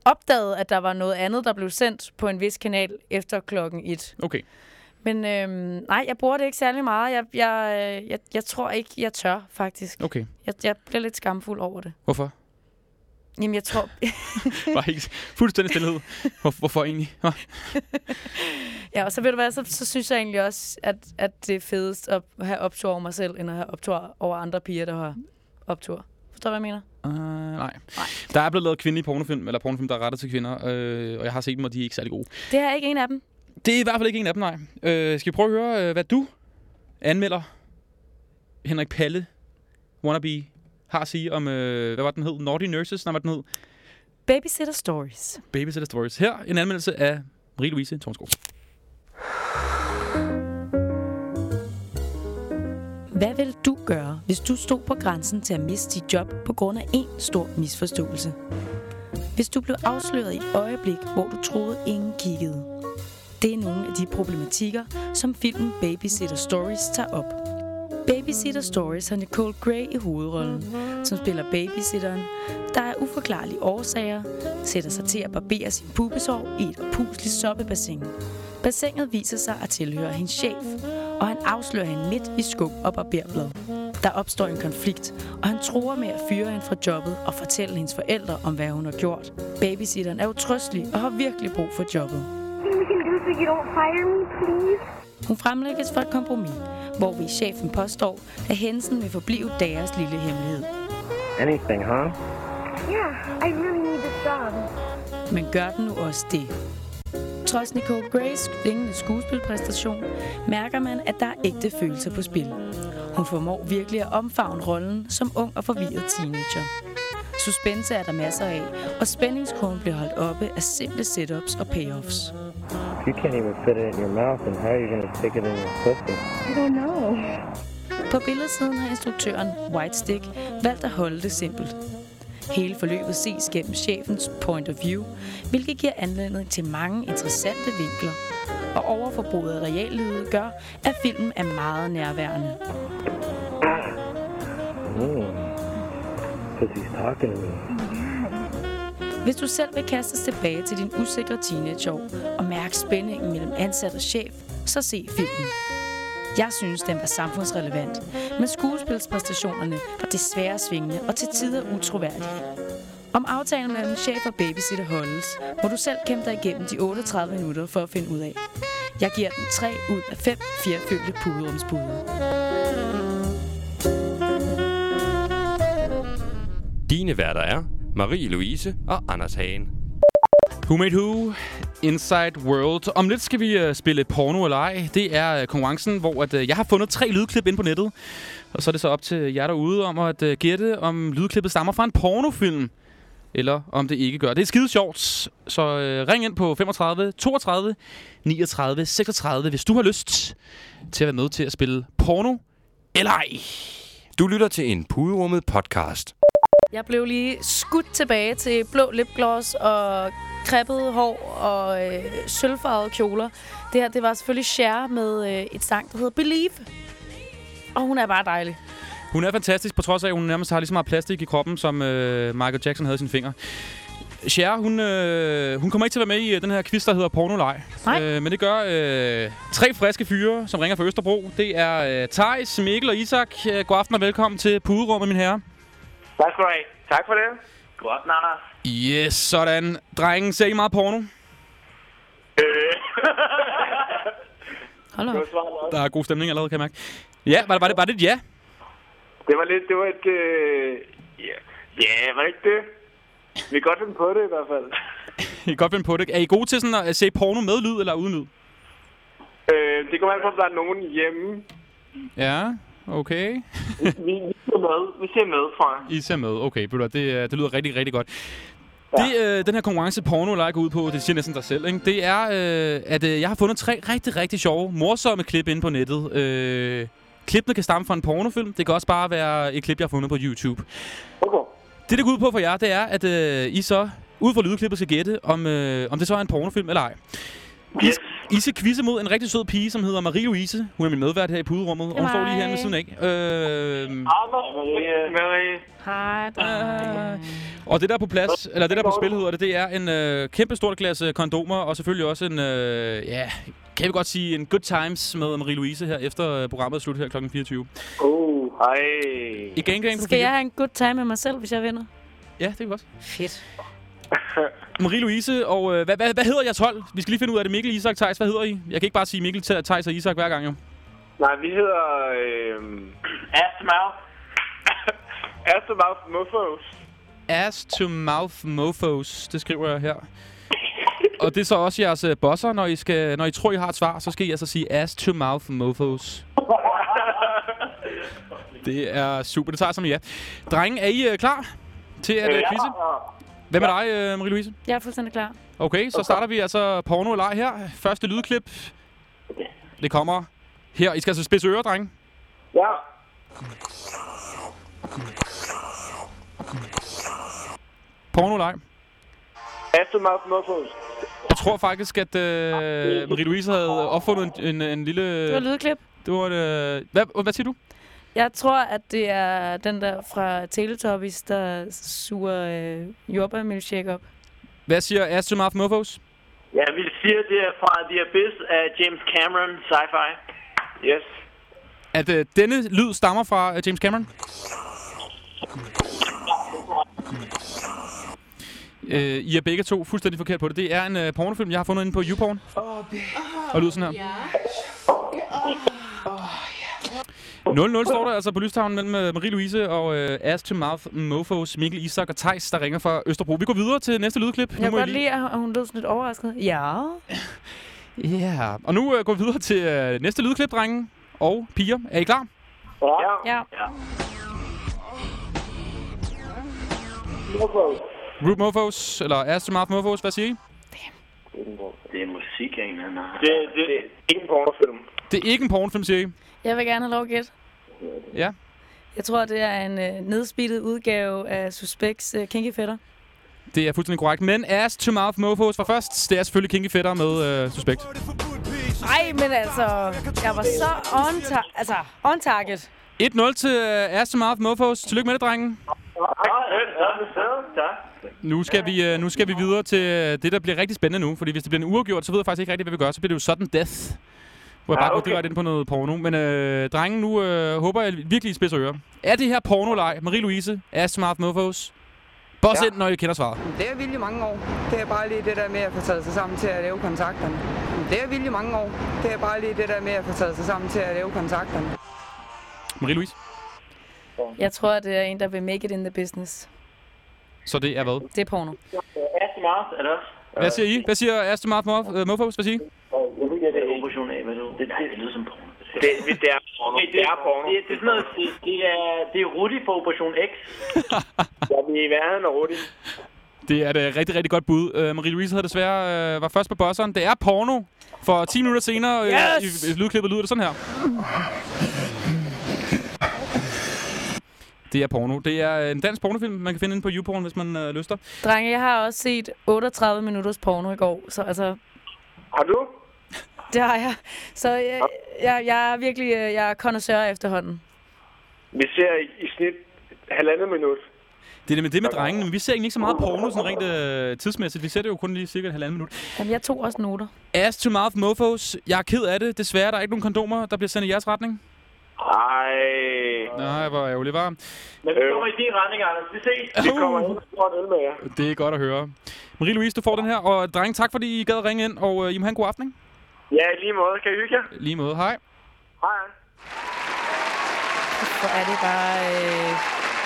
opdagede, at der var noget andet, der blev sendt på en vis kanal efter klokken 1. Okay. Men øhm, nej, jeg bruger det ikke særlig meget. Jeg, jeg, øh, jeg, jeg tror ikke, jeg tør, faktisk. Okay. Jeg, jeg bliver lidt skamfuld over det. Hvorfor? Jamen, jeg tror... Bare ikke fuldstændig stillhed. Hvor, hvorfor egentlig? Ja, og så ved du hvad, så, så synes jeg egentlig også, at, at det er fedest at have optur over mig selv, end at have optur over andre piger, der har optur. Forstår du, hvad jeg mener? Uh, nej. Der er blevet lavet kvindelige pornofilm, eller pornofilm, der er rettet til kvinder, øh, og jeg har set dem, og de er ikke særlig gode. Det er ikke en af dem. Det er i hvert fald ikke en af dem, nej. Øh, skal vi prøve at høre, øh, hvad du anmelder Henrik Palle, wannabe, har at sige om, øh, hvad var den hed? Naughty Nurses? Nej, hvad den hed? Babysitter Stories. Babysitter Stories. Her en anmeldelse af Marie-Louise Tornskov. Hvad vil du gøre, hvis du stod på grænsen til at miste dit job på grund af en stor misforståelse? Hvis du blev afsløret i et øjeblik, hvor du troede ingen kiggede. Det er nogle af de problematikker, som filmen Babysitter Stories tager op. Babysitter Stories har Nicole Gray i hovedrollen, som spiller babysitteren, der af uforklarlige årsager sætter sig til at barbere sin pubesår i et pusligt soppebassin. Bassinet viser sig at tilhøre hendes chef, og han afslører hende midt i skum og barberblad. Der opstår en konflikt, og han tror med at fyre hende fra jobbet og fortælle hendes forældre om, hvad hun har gjort. Babysitteren er utrystelig og har virkelig brug for jobbet so you don't fire me, please? Hun fremlægges for et kompromis, hvor vi chefen påstår, at hændelsen vil forblive deres lille hemmelighed. Anything, huh? Yeah, I really need this job. Men gør den nu også det? Trods Nicole Grays klingende skuespilpræstation, mærker man, at der er ægte følelser på spil. Hun formår virkelig at omfavne rollen som ung og forvirret teenager. Suspense er der masser af, og spændingskurven bliver holdt oppe af simple setups og payoffs. You can't even fit it in your mouth, and how are you gonna stick it in your pussy? I don't know. På billedsiden har instruktøren White Stick valgt at holde det simpelt. Hele forløbet ses gennem chefens point of view, hvilket giver anledning til mange interessante vinkler. Og overforbruget af reallivet gør, at filmen er meget nærværende. Because he's talking to me. Hvis du selv vil kastes tilbage til din usikre teenageår og mærke spændingen mellem ansat og chef, så se filmen. Jeg synes, den var samfundsrelevant, men skuespilspræstationerne var desværre svingende og til tider utroværdige. Om aftalen mellem chef og babysitter holdes, må du selv kæmpe dig igennem de 38 minutter for at finde ud af. Jeg giver den 3 ud af 5 fjerfølte puderumsbuder. Dine værter er Marie-Louise og Anders Hagen. Who Made Who? Inside World. Om lidt skal vi uh, spille porno eller ej. Det er uh, konkurrencen, hvor at, uh, jeg har fundet tre lydklip ind på nettet. Og så er det så op til jer derude om at gætte, om lydklippet stammer fra en pornofilm. Eller om det ikke gør. Det er skide sjovt. Så ring ind på 35 32 39 36, hvis du har lyst til at være med til at spille porno eller ej. Du lytter til en puderummet podcast. Jeg blev lige skudt tilbage til blå lipgloss og kreppet hår og øh, sølvfarvede kjoler. Det her, det var selvfølgelig Cher med øh, et sang, der hedder Believe. Og hun er bare dejlig. Hun er fantastisk, på trods af, at hun nærmest har lige så meget plastik i kroppen, som øh, Michael Jackson havde i sine fingre. Cher, hun, øh, hun kommer ikke til at være med i øh, den her quiz, der hedder Pornolej. Nej. Øh, men det gør øh, tre friske fyre, som ringer fra Østerbro. Det er øh, Thijs, Mikkel og Isak. Øh, God aften og velkommen til Puderummet, mine herrer. Tak skal du have. Tak for det. God aften, Anders. Yes, sådan. Drengen, ser I meget porno? Øh. Hold nok. Der er god stemning allerede, kan jeg mærke. Ja, var det, var det, var det et ja? Det var lidt, det var et, øh, ja, ja, var det ikke det? Vi kan godt finde på det i hvert fald. I kan godt finde på det. Er I gode til sådan at se porno med lyd eller uden lyd? Øh, det kommer an på, om der er nogen hjemme. Ja, okay. Vi, vi ser med. Vi ser med, tror jeg. I ser med. Okay, det, øh, det lyder rigtig, rigtig godt. Ja. Det, øh, den her konkurrence porno, der går ud på, det siger næsten dig selv, ikke? det er, øh, at øh, jeg har fundet tre rigtig, rigtig sjove, morsomme klip inde på nettet. Øh, klippene kan stamme fra en pornofilm. Det kan også bare være et klip, jeg har fundet på YouTube. Okay. Det, det går ud på for jer, det er, at øh, I så, ud fra lydklippet, skal gætte, om, øh, om det så er en pornofilm eller ej. I, I skal quizze mod en rigtig sød pige, som hedder Marie-Louise. Hun er min medvært her i puderummet, og hun står lige her ved siden af. Øh, Marie. Marie. Hej, Øh, og det der er på plads, eller det der er på spil hedder det, det er en øh, kæmpe stort glas øh, kondomer, og selvfølgelig også en, øh, ja, kan vi godt sige, en good times med Marie-Louise her, efter øh, programmet er slut her kl. 24. Oh, hej. I gang gang Skal jeg have en good time med mig selv, hvis jeg vinder? Ja, det vi også. Fedt. Marie-Louise, og øh, hvad, hvad, hvad hedder jeres hold? Vi skal lige finde ud af det. Mikkel, Isak, Thijs, hvad hedder I? Jeg kan ikke bare sige Mikkel, Th- Thijs og Isak hver gang jo. Nej, vi hedder... Øh, Asmouth. Asmouth Muffos. Ass to mouth mofos, det skriver jeg her. Og det er så også jeres øh, bosser, når I, skal, når I tror, I har et svar, så skal I altså sige ass to mouth mofos. Det er super. Det tager som ja. Drenge, er I øh, klar til at øh, quizze? Hvem er dig, øh, Marie-Louise? Jeg er fuldstændig klar. Okay, så starter vi altså porno eller her. Første lydklip. Det kommer her. I skal altså spidse ører, drenge. Ja. Porno eller ej. Asmouth Muffos. Jeg tror faktisk, at øh, Marie-Louise havde opfundet en, en, en lille... Det var lydklip. Det var et, øh, hvad, hvad siger du? Jeg tror, at det er den der fra Teletubbies, der suger øh, jordbærmilkshake op. Hvad siger Astromath Mofos? Ja, vi siger, det er fra The Abyss af James Cameron Sci-Fi. Yes. At øh, denne lyd stammer fra øh, James Cameron? Øh, I er begge to fuldstændig forkert på det. Det er en øh, pornofilm, jeg har fundet inde på YouPorn. Og lyder sådan her. 0-0 står der altså på lystavlen mellem øh, Marie-Louise og øh, Ass to Mouth Mofos, Mikkel Isak og Tejs, der ringer fra Østerbro. Vi går videre til næste lydklip. Jeg kan godt lide, at hun lød sådan lidt overrasket. Ja. Ja, yeah. og nu øh, går vi videre til øh, næste lydklip, drenge og piger. Er I klar? Ja. Ja. Muffos. Root Mofos, eller Astromath Mofos, hvad siger I? Det er musik af en eller anden art. Det, det, det er ikke en pornofilm. Det er ikke en pornofilm, siger I? Jeg vil gerne have lov at gætte. Ja. Jeg tror, det er en øh, nedspeedet udgave af Suspects øh, Kinky Fætter. Det er fuldstændig korrekt. Men Ass to Mouth Mofos var først. Det er selvfølgelig Kinky Fætter med øh, Suspekt. Nej, men altså, jeg var så on, ta- altså, on target. 1-0 til øh, Ass to Mouth Mofos. Tillykke med det, drengen. Nu skal, vi, øh, nu skal vi videre til øh, det, der bliver rigtig spændende nu. Fordi hvis det bliver en uafgjort, så ved jeg faktisk ikke rigtigt, hvad vi gør. Så bliver det jo sudden death. Hvor jeg Ja, bare går okay. direkte ind på noget porno. Men øh, drengen, nu øh, håber jeg virkelig i spids ører. Er det her pornoleg, Marie-Louise, to Mouth Mofos? Boss Ja. ind, når I kender svaret. Det er vildt i mange år. Det er bare lige det der med at få taget sig sammen til at lave kontakterne. Det er vildt i mange år. Det er bare lige det der med at få taget sig sammen til at lave kontakterne. Marie-Louise? Jeg tror, det er en, der vil make it in the business. Så det er hvad? Det er porno. Aston Martin, er det også? Hvad siger I? Hvad siger Mof- øh, Mofos? Hvad siger I? Jeg ved ikke, det er operation A, hvad du... Det, det, det lyder som porno. Det, det er porno. Det er porno. Det, det, er sådan noget, det, det er, det er Rudi fra Operation X. Jeg vil i verden og Rudi. Det er et rigtig, rigtig godt bud. Uh, Marie-Louise havde desværre uh, var først på bosseren. Det er porno. For 10 minutter senere uh, Yes! i, i lydklippet lyder det sådan her. Det er porno. Det er en dansk pornofilm, man kan finde inde på YouPorn, hvis man uh, lyster. Drenge, jeg har også set 38 minutters porno i går, så altså... Har du? Det har jeg. Så jeg, jeg, jeg er virkelig øh, jeg er connoisseur efterhånden. Vi ser i, i snit halvandet minut. Det er det med det med drengene, men vi ser ikke så meget porno sådan rent uh, tidsmæssigt. Vi ser det jo kun lige cirka et halvandet minut. Jamen, jeg tog også noter. Ass to mouth mofos. Jeg er ked af det. Desværre, der er ikke nogen kondomer, der bliver sendt i jeres retning. Ej. Nej, hvor ærgerligt var. Men vi kommer i din retning, Anders. Vi ses. Vi kommer ind og øl med jer. Det er godt at høre. Marie-Louise, du får den her. Og dreng, tak fordi I gad at ringe ind, og uh, I må have en god aften. ikke? Ja, lige måde. Kan I hygge jer? Lige måde. Hej. Hej. Hvor er det bare øh,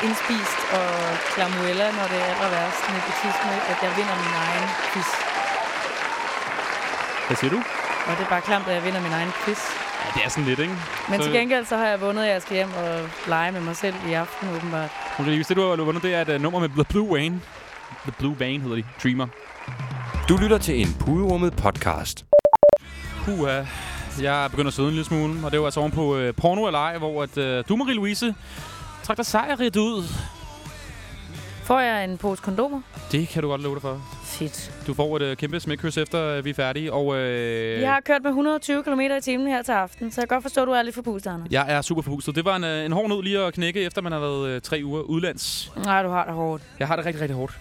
indspist og klamuella, når det er aller værst nepotisme, at jeg vinder min egen quiz. Hvad siger du? Og det er bare klamt, at jeg vinder min egen quiz. Ja, det er sådan lidt, ikke? Men Så- til gengæld så har jeg vundet, at jeg skal hjem og lege med mig selv i aften, åbenbart. Marie-Louise, det du har vundet, det er et uh, nummer med The Blue Wayne. The Blue Wayne hedder de. Dreamer. Du lytter til en puderummet podcast. Puha. Jeg begynder at søde en lille smule, og det var altså oven på uh, porno eller ej, hvor at, uh, du, Marie-Louise, trak dig sejrigt ud. Får jeg en pose kondomer? Det kan du godt love dig for. Fedt. Du får et uh, kæmpe smækkys efter uh, vi er færdige, og... Uh, Vi har kørt med 120 km i timen her til aften, så jeg kan godt forstå, at du er lidt forpustet, Anders. Jeg er super forpustet. Det var en, uh, en hård nød lige at knække, efter man har været uh, tre uger udlands. Nej, du har det hårdt. Jeg har det rigtig, rigtig hårdt.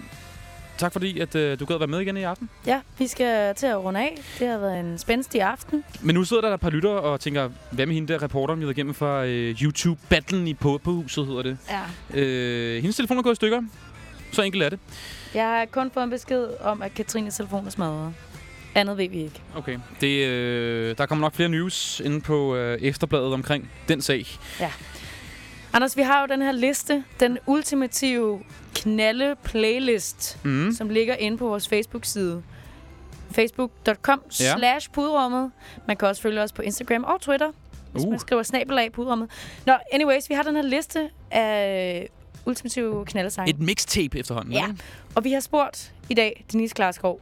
Tak fordi, at uh, du gad være med igen i aften. Ja, vi skal til at runde af. Det har været en spændstig aften. Men nu sidder der et par lyttere og tænker, hvad med hende der reporteren, vi havde igennem fra øh, YouTube Battlen i på, på huset, hedder det. Ja. Øh, hendes telefon er gået i stykker. Så enkelt er det. Jeg har kun fået en besked om, at Katrines telefon er smadret. Andet ved vi ikke. Okay. Det, øh, der kommer nok flere news inde på øh, Efterbladet omkring den sag. Ja. Anders, vi har jo den her liste. Den ultimative knalle-playlist, Mhm. som ligger inde på vores Facebook-side. Facebook.com Ja. slash pudrummet. Man kan også følge os på Instagram og Twitter, hvis Uh. man skriver snabelag pudrummet. Nå, anyways, vi har den her liste af ultimative knaldesange. Et mixtape efterhånden. Ja. ikke? Og vi har spurgt i dag Denise Klarskov,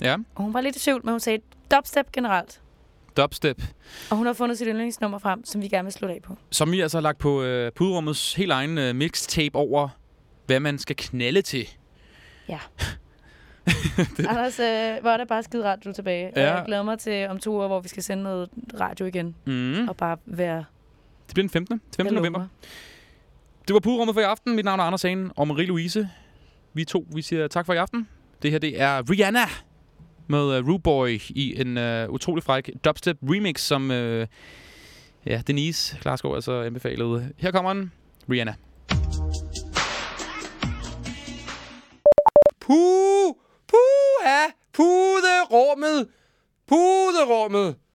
Ja. og hun var lidt i tvivl, men hun sagde dubstep generelt. Dubstep. Og hun har fundet sit yndlingsnummer frem, som vi gerne vil slutte af på. Som vi altså har lagt på øh, puderummets helt egen øh, mixtape over, hvad man skal knalde til. Ja. Anders, øh, hvor er det bare skide er tilbage. Og Ja. Jeg glæder mig til om to uger, hvor vi skal sende noget radio igen. Mm. Og bare være... Det bliver den 15. 15. Jeg lover. november. Det var puderummet for i aften. Mit navn er Anders Hagen og Marie-Louise. Vi to, vi siger tak for i aften. Det her, det er Rihanna med øh, uh, Boy i en uh, utrolig fræk dubstep remix, som uh, ja, Denise Klarskov altså anbefalede. Her kommer den. Rihanna. Puh! Puha! Puderummet! Puderummet!